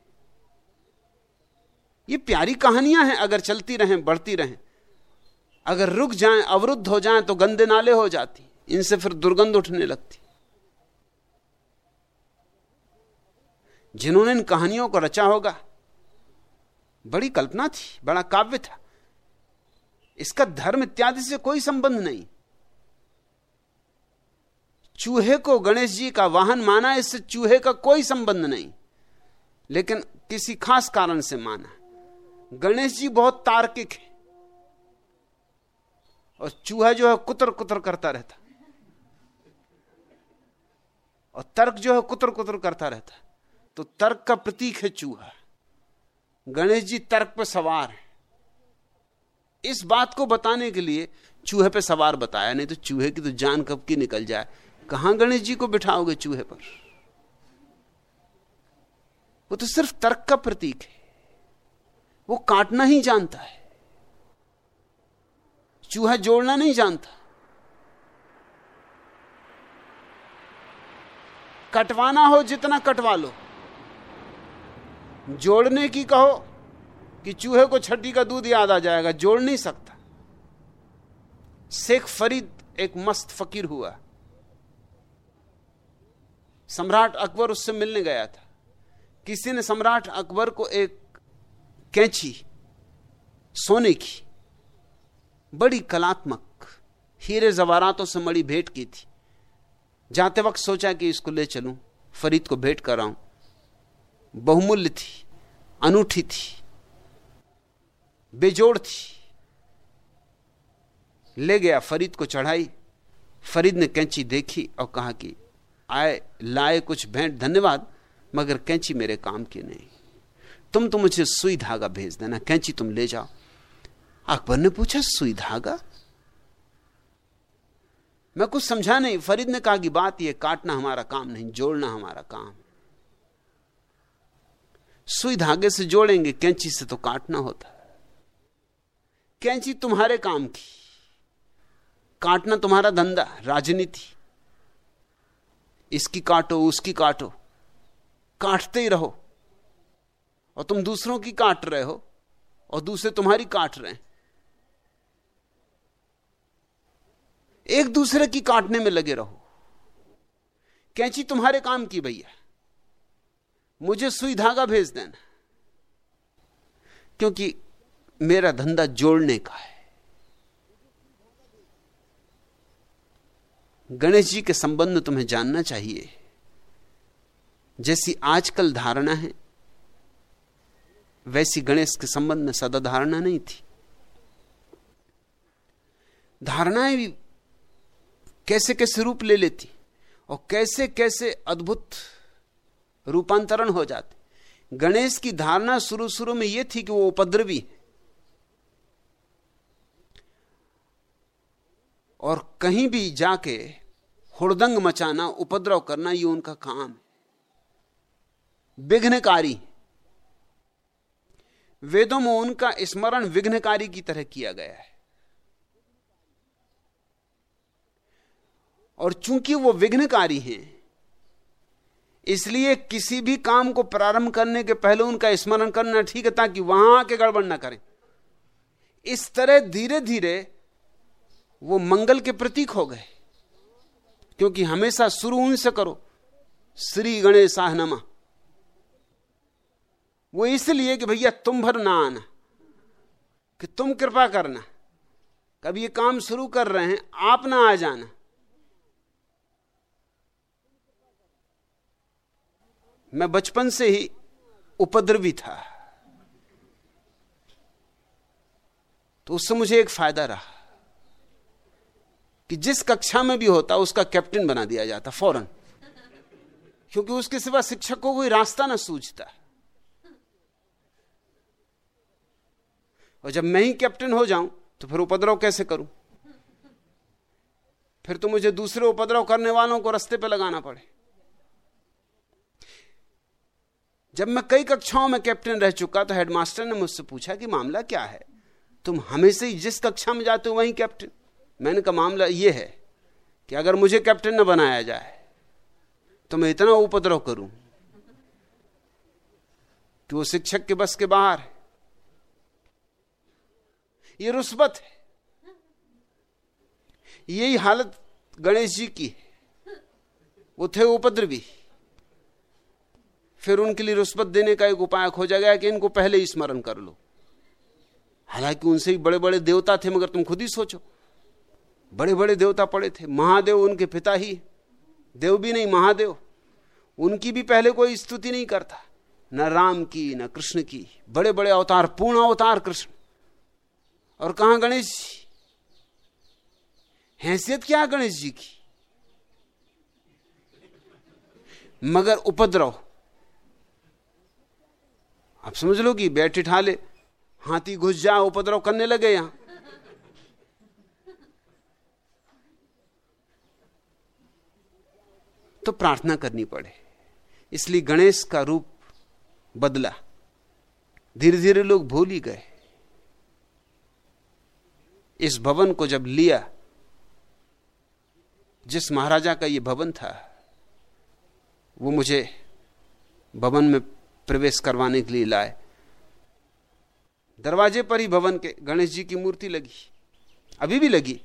ये प्यारी कहानियाँ हैं, अगर चलती रहें, बढ़ती रहें। अगर रुक जाएँ, अवरुद्ध हो जाएँ तो गंदे नाले हो जाती। इनसे फिर दुर्गंध उठने लगती। जिन्होंने इन कहानियों को रचा होगा, बड़ी कल्पना थी, बड़ा काव्य था। इसका धर्म इत्यादि से कोई संबंध नहीं। चूहे को गणेश जी का वाहन माना, इससे चूहे का कोई संबंध नहीं। लेकिन किसी खास कारण से माना। गणेश जी बहुत तार्किक है। और चूहा जो है कुतर कुतर करता रहता। और तर्क जो है कुतर कुतर करता रहता। तो तर्क का प्रतीक है चूहा। गणेश जी तर्क पर सवार है। इस बात को बताने के लिए चूहे पे सवार बताया, नहीं तो चूहे की तो जान कब की निकल जाए? कहाँ गणेश जी को बिठाओगे चूहे पर? वो तो सिर्फ़ तर्क का प्रतीक है। वो काटना ही जानता है। चूहा जोड़ना नहीं जानता। कटवाना हो जितना कटवा लो। जोड़ने की कहो कि चूहे को छठी का दूध याद आ जाएगा, जोड़ नहीं सकता। शेख फरीद एक मस्त फकीर हुआ। सम्राट अकबर उससे मिलने गया था। किसी ने सम्राट अकबर को एक कैंची, सोने की, बड़ी कलात्मक, हीरे जवारातों से मड़ी भेंट की थी। जाते वक्त सोचा कि इसको ले चलूँ, फरीद को भेंट कराऊं। बहुमूल्य थी, अनूठी थी, बेजोड़ थी। ले गया, फरीद को चढ़ाई। फरीद ने कैंची देखी और कहा कि, आए, लाए कुछ भेंट, धन्यवाद, मगर कैंची मेरे काम की नहीं। तुम तो मुझे सुई धागा भेज देना, कैंची तुम ले जाओ। अकबर ने पूछा, सुई धागा? मैं कुछ समझा नहीं। फरीद ने कहा कि बात यह काटना हमारा काम नहीं, जोड़ना हमारा काम। सुई धागे से जोड़ेंगे, कैंची से तो काटना होता कैंची तुम्हारे काम की। काटना तुम्हारा धंधा, राजनीति। इसकी काटो, उसकी काटो। काटते ही रहो। और तुम दूसरों की काट रहे हो और दूसरे तुम्हारी काट रहे हैं। एक दूसरे की काटने में लगे रहो। कैंची तुम्हारे काम की भैया। मुझे सुई धागा भेज देना। क्योंकि मेरा धंधा जोड़ने का है। गणेश जी के संबंध तुम्हें जानना चाहिए। जैसी आजकल धारणा है वैसी गणेश के संबंध में सदा धारणा नहीं थी। धारणाएँ भी कैसे कैसे रूप ले लेती और कैसे कैसे अद्भुत रूपांतरण हो जाते। गणेश की धारणा शुरू शुरू में यह थी कि वो उपद्रवी है। और कहीं भी जाके हुड़दंग मचाना, उपद्रव करना, ये उनका काम है। विघ्नकारी वेदों में उनका स्मरण विघ्नकारी की तरह किया गया है। और चूँकि वो विघ्नकारी हैं, इसलिए किसी भी काम को प्रारंभ करने के पहले उनका स्मरण करना ठीक है, ताकि वहाँ आके गड़बड़ ना करें। इस तरह धीरे धीरे वो मंगल के प्रतीक हो गए, क्योंकि हमेशा शुरू उनसे करो। श्री गणेश नमा। वो इसलिए कि भैया तुम भर ना आना कि तुम कृपा करना कभी ये काम शुरू कर रहे हैं, आप ना आ जाना। मैं बचपन से ही उपद्रवी था। तो उससे मुझे एक फ़ायदा रहा, कि जिस कक्षा में भी होता, उसका कैप्टन बना दिया जाता, फ़ौरन। क्योंकि उसके सिवा शिक्षक को कोई रास्ता ना सूझता। और जब मैं ही कैप्टन हो जाऊँ तो फिर उपद्रव कैसे करूँ? फिर तो मुझे दूसरे उपद्रव करने वालों को रस्ते पे लगाना पड़े। जब मैं कई कक्षाओं में कैप्टन रह चुका तो हेडमास्टर ने मुझसे पूछा कि मामला क्या है? तुम हमेशा ही जिस कक्षा में जाते हो, वहीं कैप्टन। मैंने कहा, मामला यह है कि अगर मुझे कैप्टन न बनाया जाए तो मैं इतना उपद्रव करूँ कि वो शिक्षक के बस के बाहर है। ये रुस्बत है। यही हालत गणेश जी की। है वो थे उपद्रवी। फिर उनके लिए रुस्बत देने का एक उपाय खोजा गया कि इनको पहले ही स्मरण कर लो। हालाँकि उनसे ही बड़े बड़े देवता थे, मगर तुम खुद ही सोचो। बड़े बड़े देवता पड़े थे। महादेव उनके पिता ही। देव भी नहीं, महादेव। उनकी भी पहले कोई स्तुति नहीं करता। न राम की, न कृष्ण की। बड़े बड़े अवतार, पूर्ण अवतार कृष्ण। और कहा गणेश जी? हैसियत क्या गणेश जी की? मगर उपद्रव। आप समझ लो कि बैठ ठा ले हाथी घुस जा, उपद्रव करने लगे यहाँ। तो प्रार्थना करनी पड़े। इसलिए गणेश का रूप बदला। धीरे धीरे लोग भूल ही गए। इस भवन को जब लिया, जिस महाराजा का यह भवन था, वो मुझे भवन में प्रवेश करवाने के लिए लाए। दरवाजे पर ही भवन के गणेश जी की मूर्ति लगी, अभी भी लगी।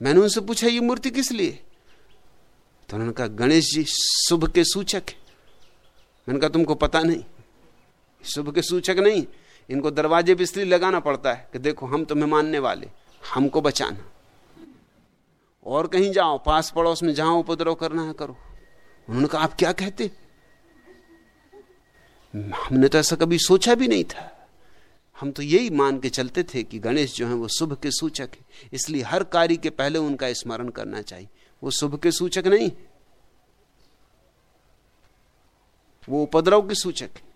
मैंने उनसे पूछा, ये मूर्ति किस लिए? तो उन्होंने कहा, गणेश जी शुभ के सूचक है। मैंने कहा, तुमको पता नहीं। शुभ के सूचक नहीं, इनको दरवाजे पर इसलिए लगाना पड़ता है कि देखो, हम तुम्हें मानने वाले, हमको बचाना। और कहीं जाओ, पास पड़ोस में जहाँ उपद्रव करना है करो। उन्होंने कहा, आप क्या कहते? हमने तो ऐसा कभी सोचा भी नहीं था। हम तो यही मान के चलते थे कि गणेश जो है वो शुभ के सूचक है। इसलिए हर कार्य के पहले उनका स्मरण करना चाहिए। वो शुभ के सूचक नहीं, वो उपद्रव के सूचक है।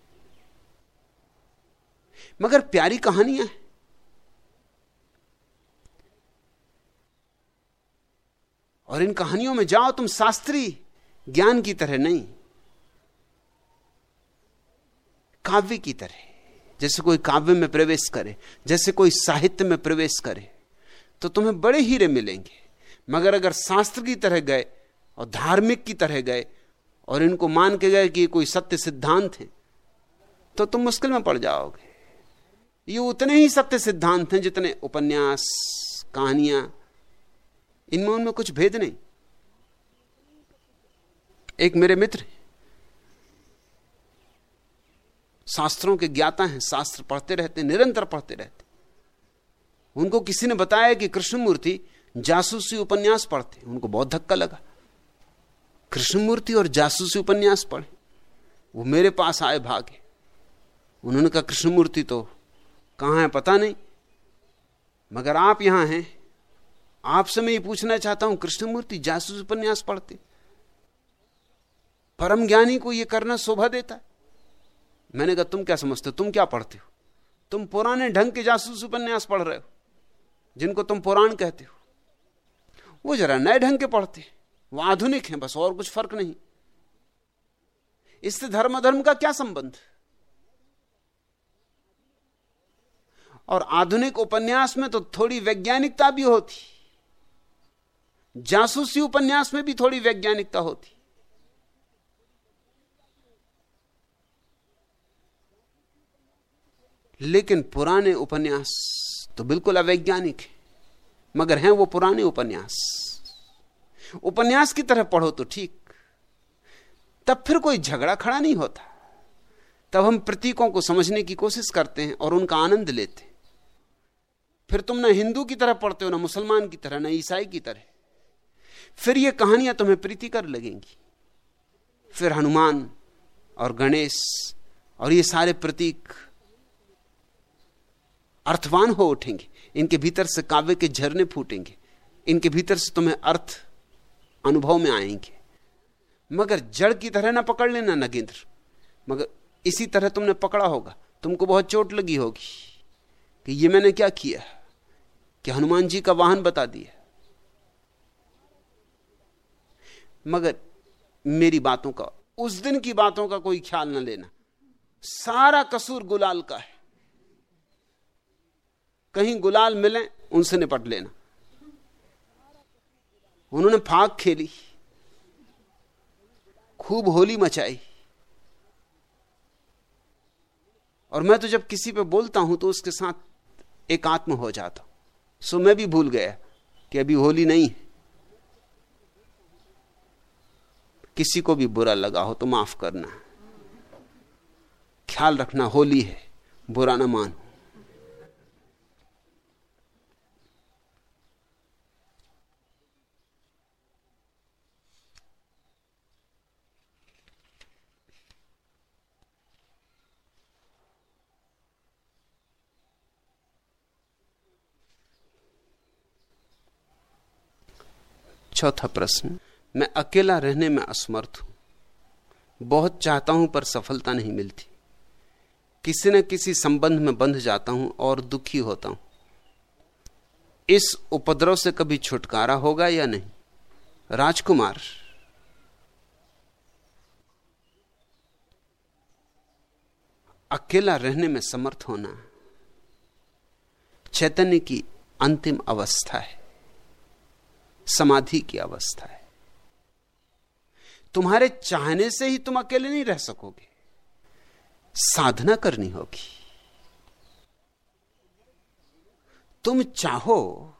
मगर प्यारी कहानियाँ हैं। और इन कहानियों में जाओ, तुम शास्त्री ज्ञान की तरह नहीं, काव्य की तरह। जैसे कोई काव्य में प्रवेश करे, जैसे कोई साहित्य में प्रवेश करे तो तुम्हें बड़े हीरे मिलेंगे। मगर अगर शास्त्र की तरह गए और धार्मिक की तरह गए और इनको मान के गए कि कोई सत्य सिद्धांत है तो तुम मुश्किल में पड़ जाओगे। ये उतने ही सत्य सिद्धांत हैं जितने उपन्यास, कहानियाँ, इनमें उनमें कुछ भेद नहीं। एक मेरे मित्र शास्त्रों के ज्ञाता हैं, शास्त्र पढ़ते रहते, निरंतर पढ़ते रहते। उनको किसी ने बताया कि कृष्णमूर्ति जासूसी उपन्यास पढ़ते उनको बहुत धक्का लगा। कृष्णमूर्ति और जासूसी उपन्यास पढ़े। वो मेरे पास आए भागे। उन्होंने कहा, कृष्णमूर्ति तो कहाँ है पता नहीं। मगर आप यहाँ हैं। आपसे मैं ये पूछना चाहता हूँ, कृष्णमूर्ति जासूस उपन्यास पढ़ते। परम ज्ञानी को यह करना शोभा देता मैंने कहा, तुम क्या समझते हो? तुम क्या पढ़ते हो? तुम पुराने ढंग के जासूस उपन्यास पढ़ रहे हो, जिनको तुम पुराण कहते हो। वो जरा नए ढंग के पढ़ते वो आधुनिक हैं, बस और कुछ फ़र्क नहीं। इससे धर्म धर्म का क्या संबंध? और आधुनिक उपन्यास में तो थोड़ी वैज्ञानिकता भी होती। जासूसी उपन्यास में भी थोड़ी वैज्ञानिकता होती। लेकिन पुराने उपन्यास तो बिल्कुल अवैज्ञानिक है, मगर हैं वो पुराने उपन्यास। उपन्यास की तरह पढ़ो तो ठीक, तब फिर कोई झगड़ा खड़ा नहीं होता। तब हम प्रतीकों को समझने की कोशिश करते हैं और उनका आनंद लेते हैं। फिर तुम ना हिंदू की तरह पढ़ते हो, ना मुसलमान की तरह, ना ईसाई की तरह। फिर ये कहानियाँ तुम्हें प्रीतिकर लगेंगी। फिर हनुमान और गणेश और ये सारे प्रतीक अर्थवान हो उठेंगे। इनके भीतर से काव्य के झरने फूटेंगे। इनके भीतर से तुम्हें अर्थ अनुभव में आएँगे। मगर जड़ की तरह ना पकड़ लेना नगेंद्र। मगर इसी तरह तुमने पकड़ा होगा। तुमको बहुत चोट लगी होगी कि ये मैंने क्या किया? कि हनुमान जी का वाहन बता दिया मगर मेरी बातों का, उस दिन की बातों का कोई ख्याल न लेना। सारा कसूर गुलाल का है। कहीं गुलाल मिले, उनसे निपट लेना। उन्होंने फाक खेली। खूब होली मचाई। और मैं तो जब किसी पे बोलता हूँ तो उसके साथ एकात्म हो जाता सो मैं भी भूल गया कि अभी होली नहीं। किसी को भी बुरा लगा हो तो माफ़ करना। ख्याल रखना, होली है, बुरा ना मानो। चौथा प्रश्न, मैं अकेला रहने में असमर्थ हूँ। बहुत चाहता हूँ पर सफलता नहीं मिलती। किसी न किसी संबंध में बंध जाता हूँ और दुखी होता हूँ। इस उपद्रव से कभी छुटकारा होगा या नहीं? राजकुमार। अकेला रहने में समर्थ होना चैतन्य की अंतिम अवस्था है। समाधि की अवस्था है। तुम्हारे चाहने से ही तुम अकेले नहीं रह सकोगे। साधना करनी होगी। तुम चाहो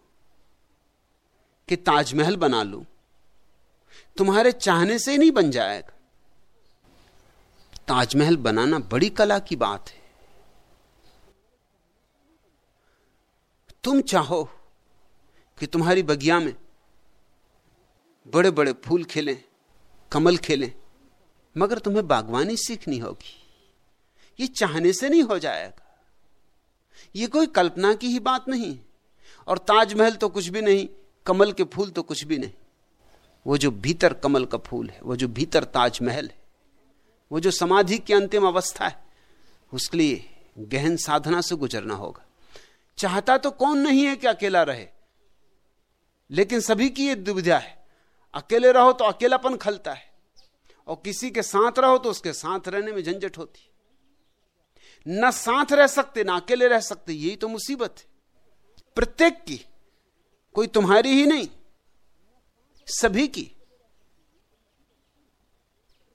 कि ताजमहल बना लू। तुम्हारे चाहने से ही नहीं बन जाएगा। ताजमहल बनाना बड़ी कला की बात है। तुम चाहो कि तुम्हारी बगिया में बड़े बड़े फूल खिले, कमल खिले, मगर तुम्हें बागवानी सीखनी होगी। ये चाहने से नहीं हो जाएगा। ये कोई कल्पना की ही बात नहीं। और ताजमहल तो कुछ भी नहीं, कमल के फूल तो कुछ भी नहीं। वो जो भीतर कमल का फूल है, वो जो भीतर ताजमहल है, वो जो समाधि की अंतिम अवस्था है, उसके लिए गहन साधना से गुजरना होगा। चाहता तो कौन नहीं है कि अकेला रहे, लेकिन सभी की ये दुविधा है। अकेले रहो तो अकेलापन खलता है। और किसी के साथ रहो तो उसके साथ रहने में झंझट होती न साथ रह सकते, ना अकेले रह सकते, यही तो मुसीबत है। प्रत्येक की, कोई तुम्हारी ही नहीं, सभी की।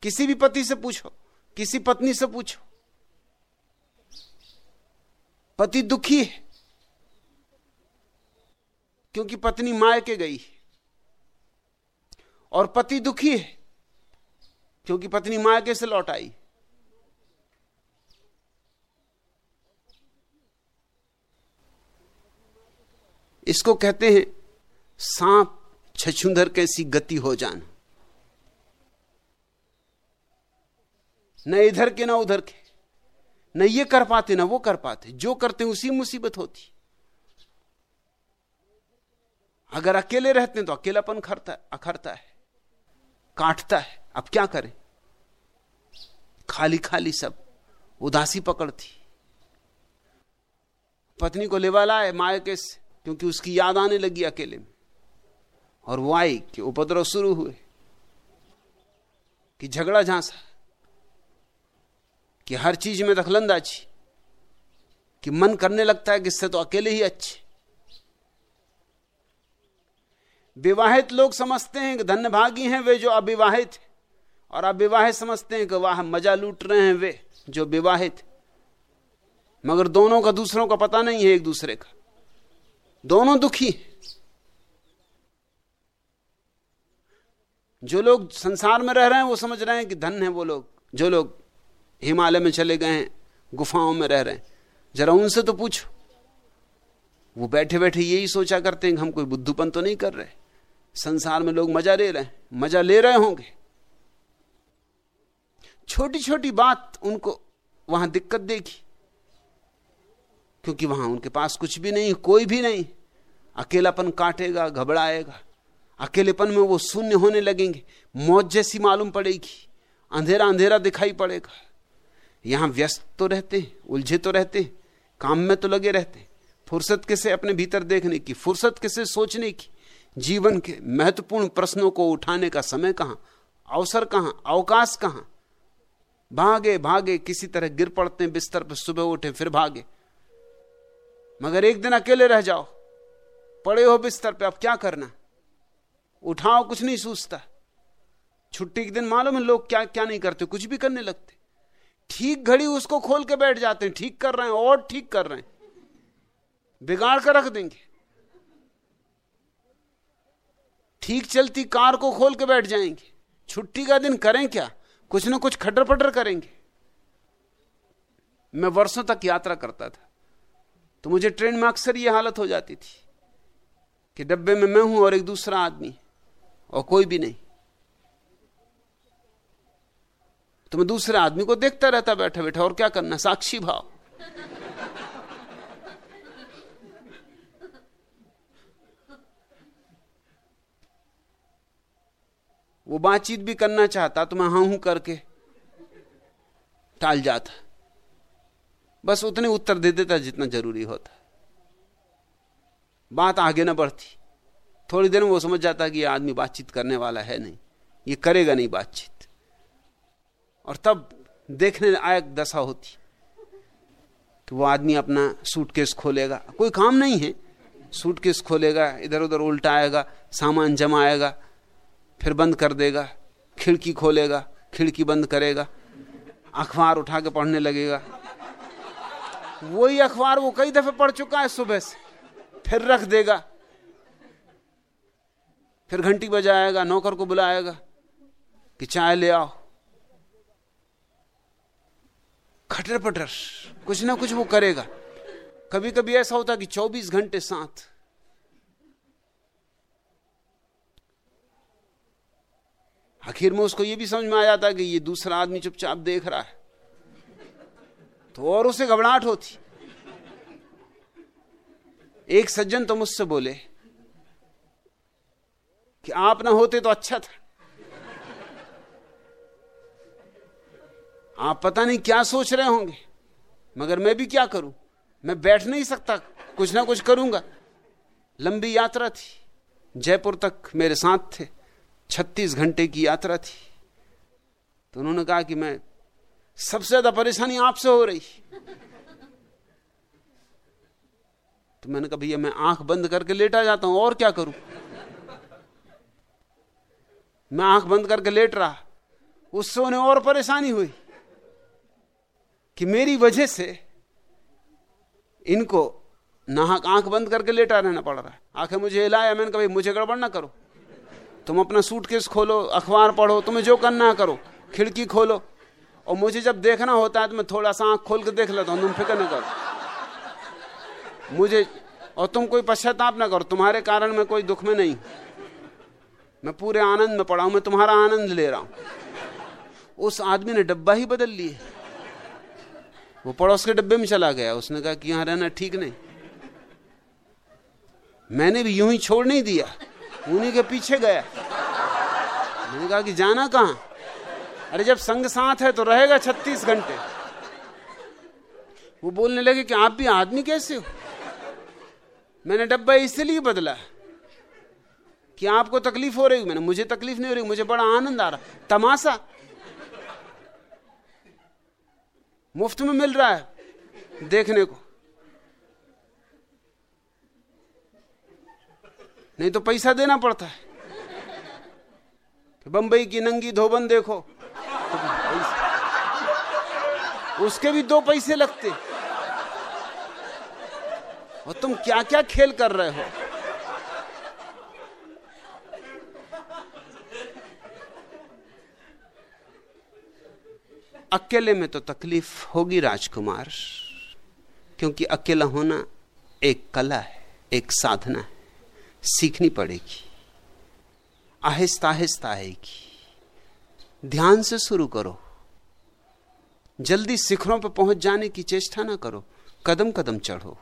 किसी भी पति से पूछो, किसी पत्नी से पूछो, पति दुखी है, क्योंकि पत्नी माय के गई और पति दुखी है, क्योंकि पत्नी मायके से लौट आई। इसको कहते हैं, सांप छछुंदर कैसी गति हो जाना। न इधर के, ना उधर के। न ये कर पाते, ना वो कर पाते। जो करते उसी मुसीबत होती। अगर अकेले रहते हैं तो अकेलापन खरता अखरता है। काटता है। अब क्या करें? खाली खाली सब उदासी पकड़ती पत्नी को लेवा लाए मायके से, क्योंकि उसकी याद आने लगी अकेले में। और वो आई कि उपद्रव शुरू हुए, कि झगड़ा झांसा, कि हर चीज़ में दखलंदाजी, कि मन करने लगता है कि इससे तो अकेले ही अच्छे। विवाहित लोग समझते हैं कि धन्यभागी हैं वे जो अविवाहित और अविवाहित समझते हैं कि वाह, मज़ा लूट रहे हैं वे जो विवाहित। मगर दोनों का दूसरों का पता नहीं है एक दूसरे का। दोनों दुखी जो लोग संसार में रह रहे हैं वो समझ रहे हैं कि धन है वो लोग। जो लोग हिमालय में चले गए हैं, गुफाओं में रह रहे हैं। जरा उनसे तो पूछो। वो बैठे बैठे यही सोचा करते हैं कि हम कोई बुद्धूपन तो नहीं कर रहे। संसार में लोग मज़ा ले रहे हैं, मज़ा ले रहे होंगे। छोटी छोटी बात उनको वहाँ दिक्कत देगी, क्योंकि वहाँ उनके पास कुछ भी नहीं, कोई भी नहीं। अकेलापन काटेगा, घबराएगा। अकेलेपन में वो शून्य होने लगेंगे। मौत जैसी मालूम पड़ेगी अंधेरा अंधेरा दिखाई पड़ेगा। यहाँ व्यस्त तो रहते उलझे तो रहते काम में तो लगे रहते फुर्सत किसे अपने भीतर देखने की, फुर्सत किसे सोचने की? जीवन के महत्वपूर्ण प्रश्नों को उठाने का समय कहाँ? अवसर कहाँ? अवकाश कहाँ? भागे भागे, किसी तरह गिर पड़ते हैं, बिस्तर पर सुबह उठे, फिर भागे। मगर एक दिन अकेले रह जाओ। पड़े हो बिस्तर पे, अब क्या करना? उठाओ, कुछ नहीं सूझता। छुट्टी के दिन मालूम है लोग क्या क्या नहीं करते, कुछ भी करने लगते। ठीक घड़ी उसको खोल के बैठ जाते हैं, ठीक कर रहे हैं, और ठीक कर रहे हैं। बिगाड़ कर रख देंगे। ठीक चलती कार को खोल के बैठ जाएँगे। छुट्टी का दिन करें क्या? कुछ ना कुछ खटर पटर करेंगे। मैं वर्षों तक यात्रा करता था तो मुझे ट्रेन में अक्सर यह हालत हो जाती थी कि डब्बे में मैं हूँ और एक दूसरा आदमी और कोई भी नहीं। तो मैं दूसरे आदमी को देखता रहता बैठा बैठा और क्या करना? साक्षी भाव। वो बातचीत भी करना चाहता तो मैं हाँ हूँ करके टाल जाता। बस उतने उत्तर दे देता जितना ज़रूरी होता। बात आगे ना बढ़ती। थोड़ी देर में वो समझ जाता कि ये आदमी बातचीत करने वाला है नहीं। ये करेगा नहीं बातचीत। और तब देखने लायक दशा होती। कि वो आदमी अपना सूटकेस खोलेगा। कोई काम नहीं है। सूटकेस खोलेगा इधर उधर उल्टाएगा, सामान जमाएगा। फिर बंद कर देगा, खिड़की खोलेगा, खिड़की बंद करेगा, अखबार उठा के पढ़ने लगेगा। वही अखबार वो कई दफे पढ़ चुका है सुबह से, फिर रख देगा। फिर घंटी बजाएगा, नौकर को बुलाएगा कि चाय ले आओ। खटर पटर, कुछ ना कुछ वो करेगा। कभी कभी ऐसा होता कि 24 घंटे साथ आखिर में उसको ये भी समझ में आ जाता कि ये दूसरा आदमी चुपचाप देख रहा है। तो और उसे घबराहट होती। एक सज्जन तो मुझसे बोले कि आप ना होते तो अच्छा था। आप पता नहीं क्या सोच रहे होंगे, मगर मैं भी क्या करूँ? मैं बैठ नहीं सकता, कुछ ना कुछ करूँगा। लंबी यात्रा थी, जयपुर तक मेरे साथ थे। छत्तीस घंटे की यात्रा थी। तो उन्होंने कहा कि मैं सबसे ज़्यादा परेशानी आपसे हो रही। तो मैंने कहा, भैया, मैं आँख बंद करके लेटा जाता हूँ, और क्या करूँ? मैं आँख बंद करके लेट रहा। उससे उन्हें और परेशानी हुई कि मेरी वजह से इनको नाहक आँख बंद करके लेटा रहना पड़ रहा है। आँखें मुझे हिलाया, मैंने कहा भाई मुझे गड़बड़ ना करो। तुम अपना सूटकेस खोलो, अखबार पढ़ो, तुम्हें जो करना करो, खिड़की खोलो। और मुझे जब देखना होता है तो मैं थोड़ा सा आँख खोल के देख लेता हूँ, तुम फ़िक्र न करो। मुझे, और तुम कोई पश्चाताप ना करो, तुम्हारे कारण मैं कोई दुख में नहीं। मैं पूरे आनंद में पड़ा हूँ, मैं तुम्हारा आनंद ले रहा हूँ। उस आदमी ने डब्बा ही बदल लिए। वो पड़ोस के डब्बे में चला गया, उसने कहा कि यहाँ रहना ठीक नहीं। मैंने भी यूँ ही छोड़ नहीं दिया। उन्हीं के पीछे गया। मैंने कहा कि जाना कहाँ? अरे जब संग साथ है तो रहेगा छत्तीस घंटे। वो बोलने लगे कि आप भी आदमी कैसे हो? मैंने डब्बा इसलिए बदला कि आपको तकलीफ़ हो रही मैंने मुझे तकलीफ़ नहीं हो रही, मुझे बड़ा आनंद आ रहा तमाशा। मुफ़्त में मिल रहा है देखने को। नहीं तो पैसा देना पड़ता है। बंबई की नंगी धोबन देखो। तो उसके भी दो पैसे लगते। और तुम क्या क्या खेल कर रहे हो? अकेले में तो तकलीफ़ होगी राजकुमार, क्योंकि अकेला होना एक कला है, एक साधना है। सीखनी पड़ेगी। आहिस्ता आहिस्ता आएगी। ध्यान से शुरू करो। जल्दी शिखरों पर पहुँच जाने की चेष्टा ना करो। कदम कदम चढ़ो।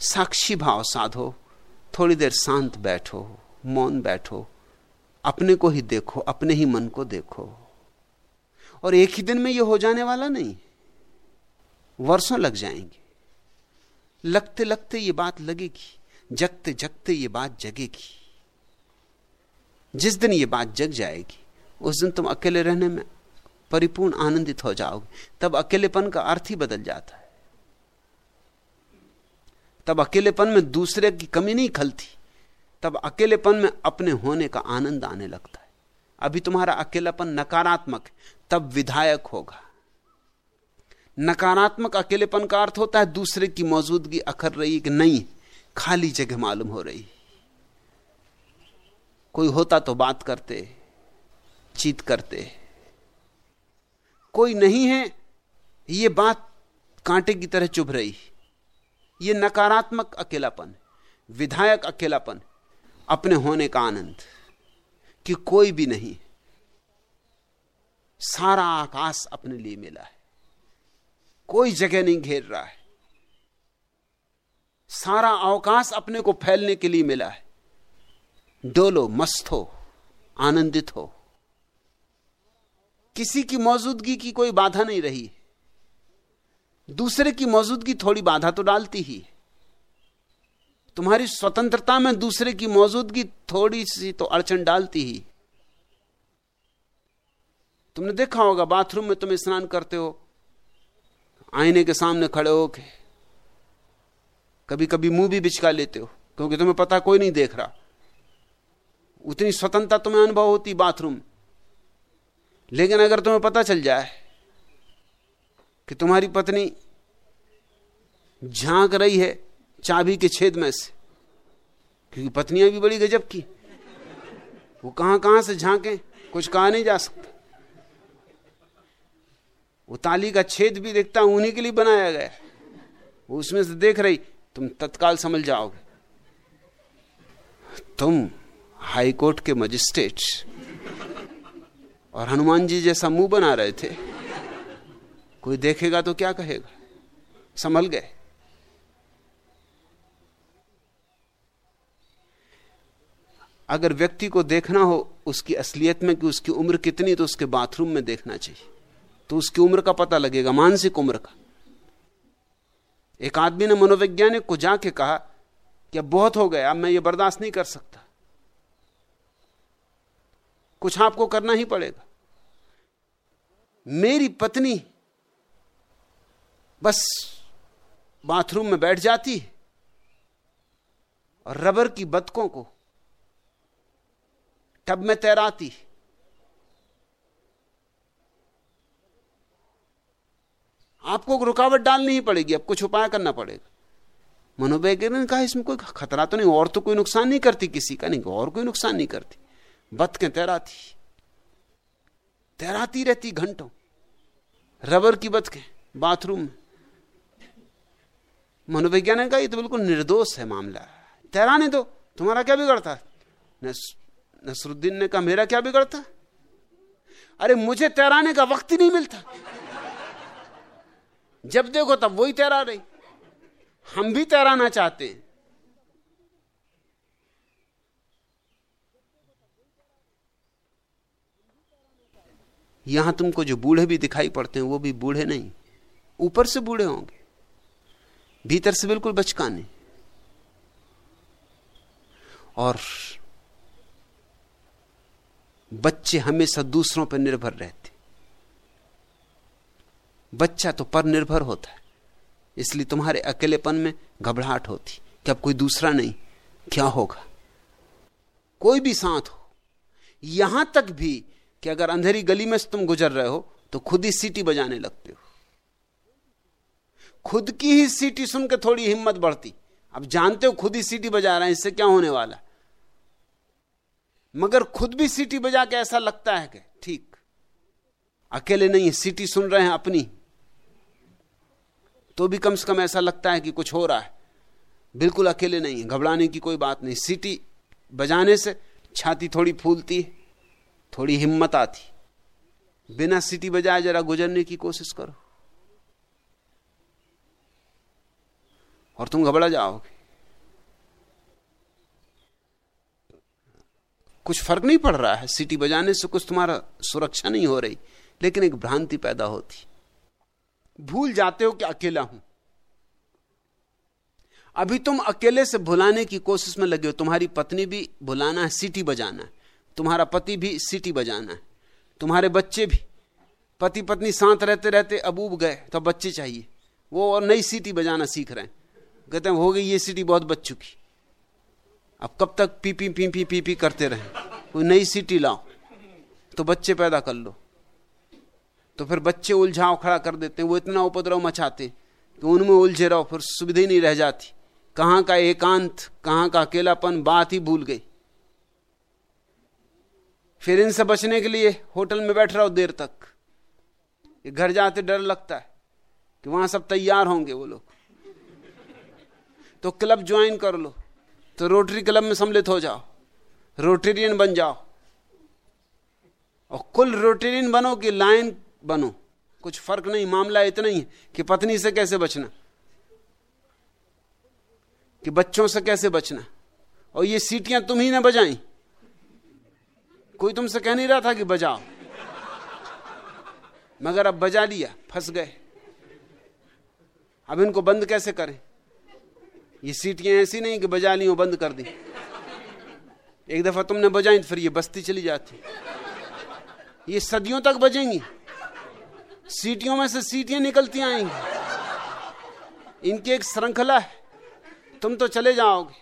साक्षी भाव साधो। थोड़ी देर शांत बैठो, मौन बैठो। अपने को ही देखो, अपने ही मन को देखो। और एक ही दिन में यह हो जाने वाला नहीं। वर्षों लग जाएँगे। लगते लगते ये बात लगेगी। जगते जगते ये बात जगेगी। जिस दिन ये बात जग जाएगी, उस दिन तुम अकेले रहने में परिपूर्ण आनंदित हो जाओगे। तब अकेलेपन का अर्थ ही बदल जाता है। तब अकेलेपन में दूसरे की कमी नहीं खलती। तब अकेलेपन में अपने होने का आनंद आने लगता है। अभी तुम्हारा अकेलापन नकारात्मक तब विधायक होगा। नकारात्मक अकेलेपन का अर्थ होता है दूसरे की मौजूदगी अखर रही कि नहीं। खाली जगह मालूम हो रही। कोई होता तो बात करते, चीत करते। कोई नहीं है, ये बात कांटे की तरह चुभ रही। ये नकारात्मक अकेलापन, विधायक अकेलापन, अपने होने का आनंद, कि कोई भी नहीं। सारा आकाश अपने लिए मिला है। कोई जगह नहीं घेर रहा है। सारा अवकाश अपने को फैलने के लिए मिला है। डोलो मस्त हो, आनंदित हो। किसी की मौजूदगी की कोई बाधा नहीं रही। दूसरे की मौजूदगी थोड़ी बाधा तो डालती ही। तुम्हारी स्वतंत्रता में दूसरे की मौजूदगी थोड़ी सी तो अड़चन डालती ही। तुमने देखा होगा, बाथरूम में तुम स्नान करते हो, आईने के सामने खड़े हो के कभी कभी मुँह भी बिचका लेते हो, क्योंकि तुम्हें पता कोई नहीं देख रहा। उतनी स्वतंत्रता तुम्हें अनुभव होती बाथरूम। लेकिन अगर तुम्हें पता चल जाए कि तुम्हारी पत्नी झाँक रही है चाबी के छेद में से, क्योंकि पत्नियाँ भी बड़ी गजब की, वो कहाँ कहाँ से झांके, कुछ कहा नहीं जा सकता। वो ताली का छेद भी देखता उन्हीं के लिए बनाया गया वो उसमें से देख रही तुम तत्काल समझ जाओगे। तुम हाई कोर्ट के मजिस्ट्रेट और हनुमान जी जैसा मुँह बना रहे थे, कोई देखेगा तो क्या कहेगा? संभल गए। अगर व्यक्ति को देखना हो उसकी असलियत में कि उसकी उम्र कितनी तो उसके बाथरूम में देखना चाहिए। तो उसकी उम्र का पता लगेगा, मानसिक उम्र का। एक आदमी ने मनोवैज्ञानिक को जाके कहा कि अब बहुत हो गया अब मैं ये बर्दाश्त नहीं कर सकता। कुछ आपको करना ही पड़ेगा। मेरी पत्नी बस बाथरूम में बैठ जाती है और रबर की बतकों को टब में तैराती आपको रुकावट डालनी ही पड़ेगी, अब कुछ उपाय करना पड़ेगा। मनोवैज्ञानिक ने कहा, इसमें कोई खतरा तो नहीं, और तो कोई नुकसान नहीं करती किसी का, नहीं, और कोई नुकसान नहीं करती। बतकें तैराती तैराती रहती घंटों। रबर की बतकें बाथरूम में। मनोवैज्ञानिक का ये तो बिल्कुल निर्दोष है मामला। तैराने दो, तुम्हारा क्या बिगड़ता? नसरुद्दीन ने कहा, मेरा क्या बिगड़ता? अरे, मुझे तैराने का वक्त ही नहीं मिलता। जब देखो तब वही तैरा रही। हम भी तैराना चाहते हैं। यहाँ तुमको जो बूढ़े भी दिखाई पड़ते हैं, वो भी बूढ़े नहीं। ऊपर से बूढ़े होंगे। भीतर से बिल्कुल बचकाने। और बच्चे हमेशा दूसरों पर निर्भर रहते। बच्चा तो पर निर्भर होता है। इसलिए तुम्हारे अकेलेपन में घबराहट होती। कि अब कोई दूसरा नहीं, क्या होगा? कोई भी साथ हो। यहाँ तक भी कि अगर अंधेरी गली में से तुम गुजर रहे हो तो खुद ही सीटी बजाने लगते हो। खुद की ही सीटी सुन के थोड़ी हिम्मत बढ़ती। अब जानते हो खुद ही सीटी बजा रहे हैं, इससे क्या होने वाला? मगर खुद भी सीटी बजा के ऐसा लगता है कि ठीक। अकेले नहीं सीटी सुन रहे हैं अपनी। तो भी कम से कम ऐसा लगता है कि कुछ हो रहा है। बिल्कुल अकेले नहीं है, घबराने की कोई बात नहीं। सीटी बजाने से छाती थोड़ी फूलती है, थोड़ी हिम्मत आती बिना सीटी बजाए जरा गुजरने की कोशिश करो। और तुम घबरा जाओगे। कुछ फ़र्क नहीं पड़ रहा है। सीटी बजाने से कुछ तुम्हारा सुरक्षा नहीं हो रही, लेकिन एक भ्रांति पैदा होती भूल जाते हो कि अकेला हूँ? अभी तुम अकेले से भुलाने की कोशिश में लगे हो। तुम्हारी पत्नी भी भुलाना है, सीटी बजाना है। तुम्हारा पति भी सीटी बजाना है। तुम्हारे बच्चे भी। पति पत्नी साथ रहते रहते अब उब गए तो बच्चे चाहिए। वो और नई सीटी बजाना सीख रहे हैं। कहते हैं, हो गई ये सीटी, बहुत बच चुकी। अब कब तक पी पी पी पी पी पी करते रहे? कोई नई सीटी लाओ तो बच्चे पैदा कर लो। तो फिर बच्चे उलझाव खड़ा कर देते हैं, वो इतना उपद्रव मचाते कि उनमें उलझे रहो, फिर सुविधा ही नहीं रह जाती। कहाँ का एकांत, कहाँ का अकेलापन, बात ही भूल गई। फिर इनसे बचने के लिए होटल में बैठ रहो देर तक। घर जाते डर लगता है कि वहाँ सब तैयार होंगे वो लोग। तो क्लब ज्वाइन कर लो तो रोटरी क्लब में सम्मिलित हो जाओ, रोटेरियन बन जाओ। और कुल रोटेरियन बनो कि लाइन बनो। कुछ फ़र्क नहीं, मामला इतना ही है कि पत्नी से कैसे बचना? कि बच्चों से कैसे बचना? और ये सीटियाँ तुम ही ने बजाई। कोई तुमसे कह नहीं रहा था कि बजाओ। मगर अब बजा लिया, फंस गए। अब इनको बंद कैसे करें? ये सीटियाँ ऐसी नहीं कि बजा ली बंद कर दी। एक दफ़ा तुमने बजाई तो फिर ये बस्ती चली जाती। ये सदियों तक बजेंगी। सीटियों में से सीटियाँ निकलती आएँगी। इनकी एक श्रृंखला है। तुम तो चले जाओगे।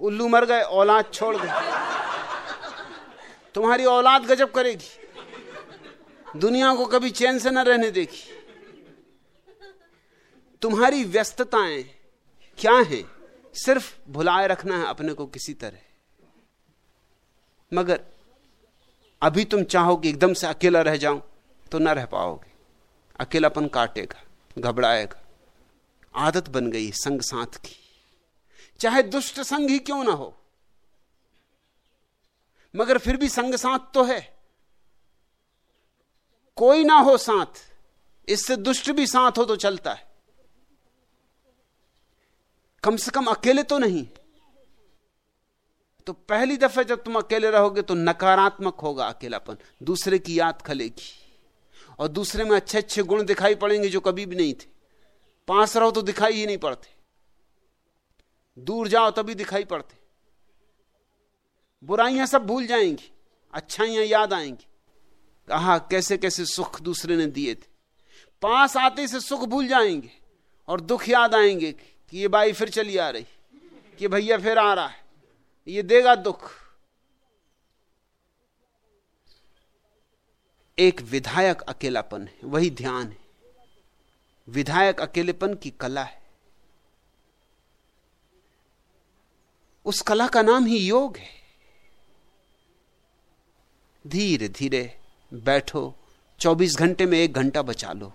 उल्लू मर गए, औलाद छोड़ गए तुम्हारी औलाद गजब करेगी। दुनिया को कभी चैन से न रहने देगी। तुम्हारी व्यस्तताएँ क्या हैं? सिर्फ़ भुलाए रखना है अपने को किसी तरह। मगर अभी तुम चाहो कि एकदम से अकेला रह जाऊँ तो ना रह पाओगे। अकेलापन काटेगा, घबराएगा। आदत बन गई संग साथ की। चाहे दुष्ट संग ही क्यों ना हो, मगर फिर भी संग साथ तो है। कोई ना हो साथ, इससे दुष्ट भी साथ हो तो चलता है। कम से कम अकेले तो नहीं तो पहली दफे जब तुम अकेले रहोगे तो नकारात्मक होगा अकेलापन। दूसरे की याद खलेगी। और दूसरे में अच्छे अच्छे गुण दिखाई पड़ेंगे जो कभी भी नहीं थे। पास रहो तो दिखाई ही नहीं पड़ते। दूर जाओ तभी दिखाई पड़ते। बुराइयाँ सब भूल जाएँगी। अच्छाइयाँ याद आएँगी। कहा, कैसे कैसे सुख दूसरे ने दिए थे। पास आते से सुख भूल जाएँगे। और दुख याद आएँगे कि ये बाई फिर चली आ रही। कि भैया फिर आ रहा है। ये देगा दुख। एक विधायक अकेलापन है, वही ध्यान है। विधायक अकेलेपन की कला है। उस कला का नाम ही योग है। धीरे धीरे बैठो 24 घंटे में एक घंटा बचा लो।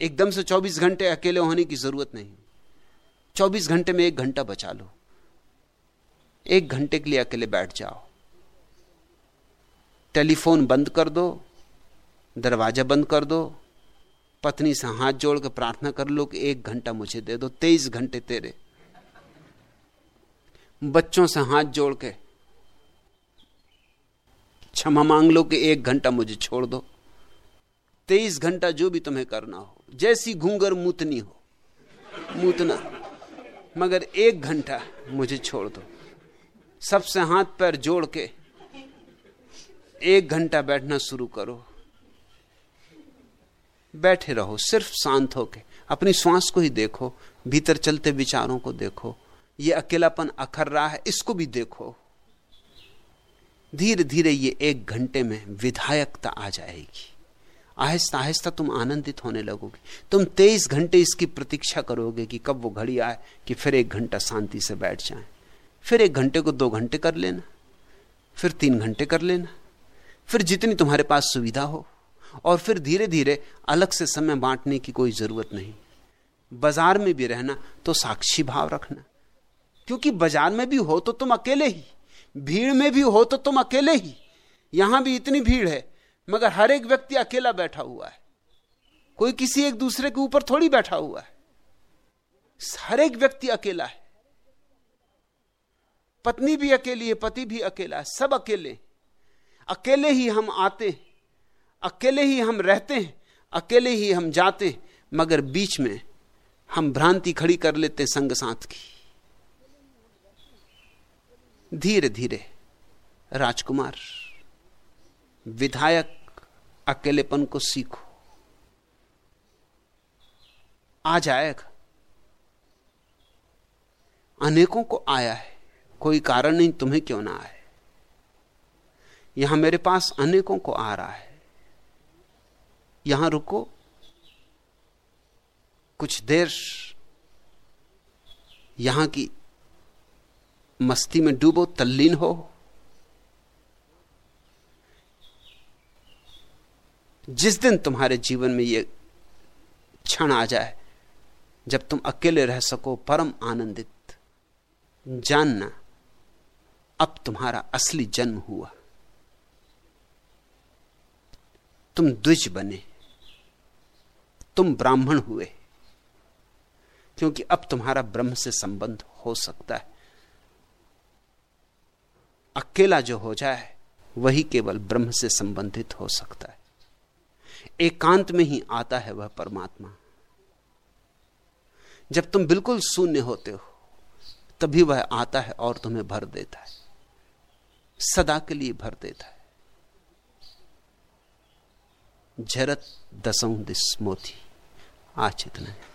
एकदम से 24 घंटे अकेले होने की ज़रूरत नहीं। 24 घंटे में एक घंटा बचा लो। एक घंटे के लिए अकेले बैठ जाओ। टेलीफोन बंद कर दो, दरवाज़ा बंद कर दो, पत्नी से हाथ जोड़ के प्रार्थना कर लो कि एक घंटा मुझे दे दो, तेईस घंटे तेरे। बच्चों से हाथ जोड़ के क्षमा मांग लो कि एक घंटा मुझे छोड़ दो। तेईस घंटा जो भी तुम्हें करना हो, जैसी घूंगर मूतनी हो, मूतना, मगर एक घंटा मुझे छोड़ दो। सबसे हाथ पैर जोड़ के एक घंटा बैठना शुरू करो। बैठे रहो, सिर्फ़ शांत होके, अपनी श्वास को ही देखो, भीतर चलते विचारों को देखो। ये अकेलापन अखर रहा है, इसको भी देखो। धीरे धीरे ये एक घंटे में विधायकता आ जाएगी। आहिस्ता आहिस्ता तुम आनंदित होने लगोगे। तुम तेईस घंटे इसकी प्रतीक्षा करोगे कि कब वो घड़ी आए, कि फिर एक घंटा शांति से बैठ जाए। फिर एक घंटे को दो घंटे कर लेना, फिर तीन घंटे कर लेना, फिर जितनी तुम्हारे पास सुविधा हो, और फिर धीरे धीरे अलग से समय बांटने की कोई ज़रूरत नहीं। बाज़ार में भी रहना तो साक्षी भाव रखना। क्योंकि बाज़ार में भी हो तो तुम अकेले ही, भीड़ में भी हो तो तुम अकेले ही। यहाँ भी इतनी भीड़ है, मगर हर एक व्यक्ति अकेला बैठा हुआ है। कोई किसी एक दूसरे के ऊपर थोड़ी बैठा हुआ है। हर एक व्यक्ति अकेला है। पत्नी भी अकेली है, पति भी अकेला है, सब अकेले। अकेले ही हम आते हैं, अकेले ही हम रहते हैं, अकेले ही हम जाते हैं, मगर बीच में हम भ्रांति खड़ी कर लेते हैं संग साथ की। धीरे धीरे राजकुमार, विधायक अकेलेपन को सीखो। आ जाएगा अनेकों को आया है। कोई कारण नहीं, तुम्हें क्यों ना आए? यहाँ मेरे पास अनेकों को आ रहा है। यहाँ रुको। कुछ देर यहाँ की मस्ती में डूबो, तल्लीन हो। जिस दिन तुम्हारे जीवन में यह क्षण आ जाए, जब तुम अकेले रह सको, परम आनंदित, जानना अब तुम्हारा असली जन्म हुआ। तुम द्विज बने। तुम ब्राह्मण हुए। क्योंकि अब तुम्हारा ब्रह्म से संबंध हो सकता है। अकेला जो हो जाए, वही केवल ब्रह्म से संबंधित हो सकता है। एकांत में ही आता है वह परमात्मा। जब तुम बिल्कुल शून्य होते हो, तभी वह आता है और तुम्हें भर देता है। सदा के लिए भर देता है। झरत दसों दिस मोती आज इतना है।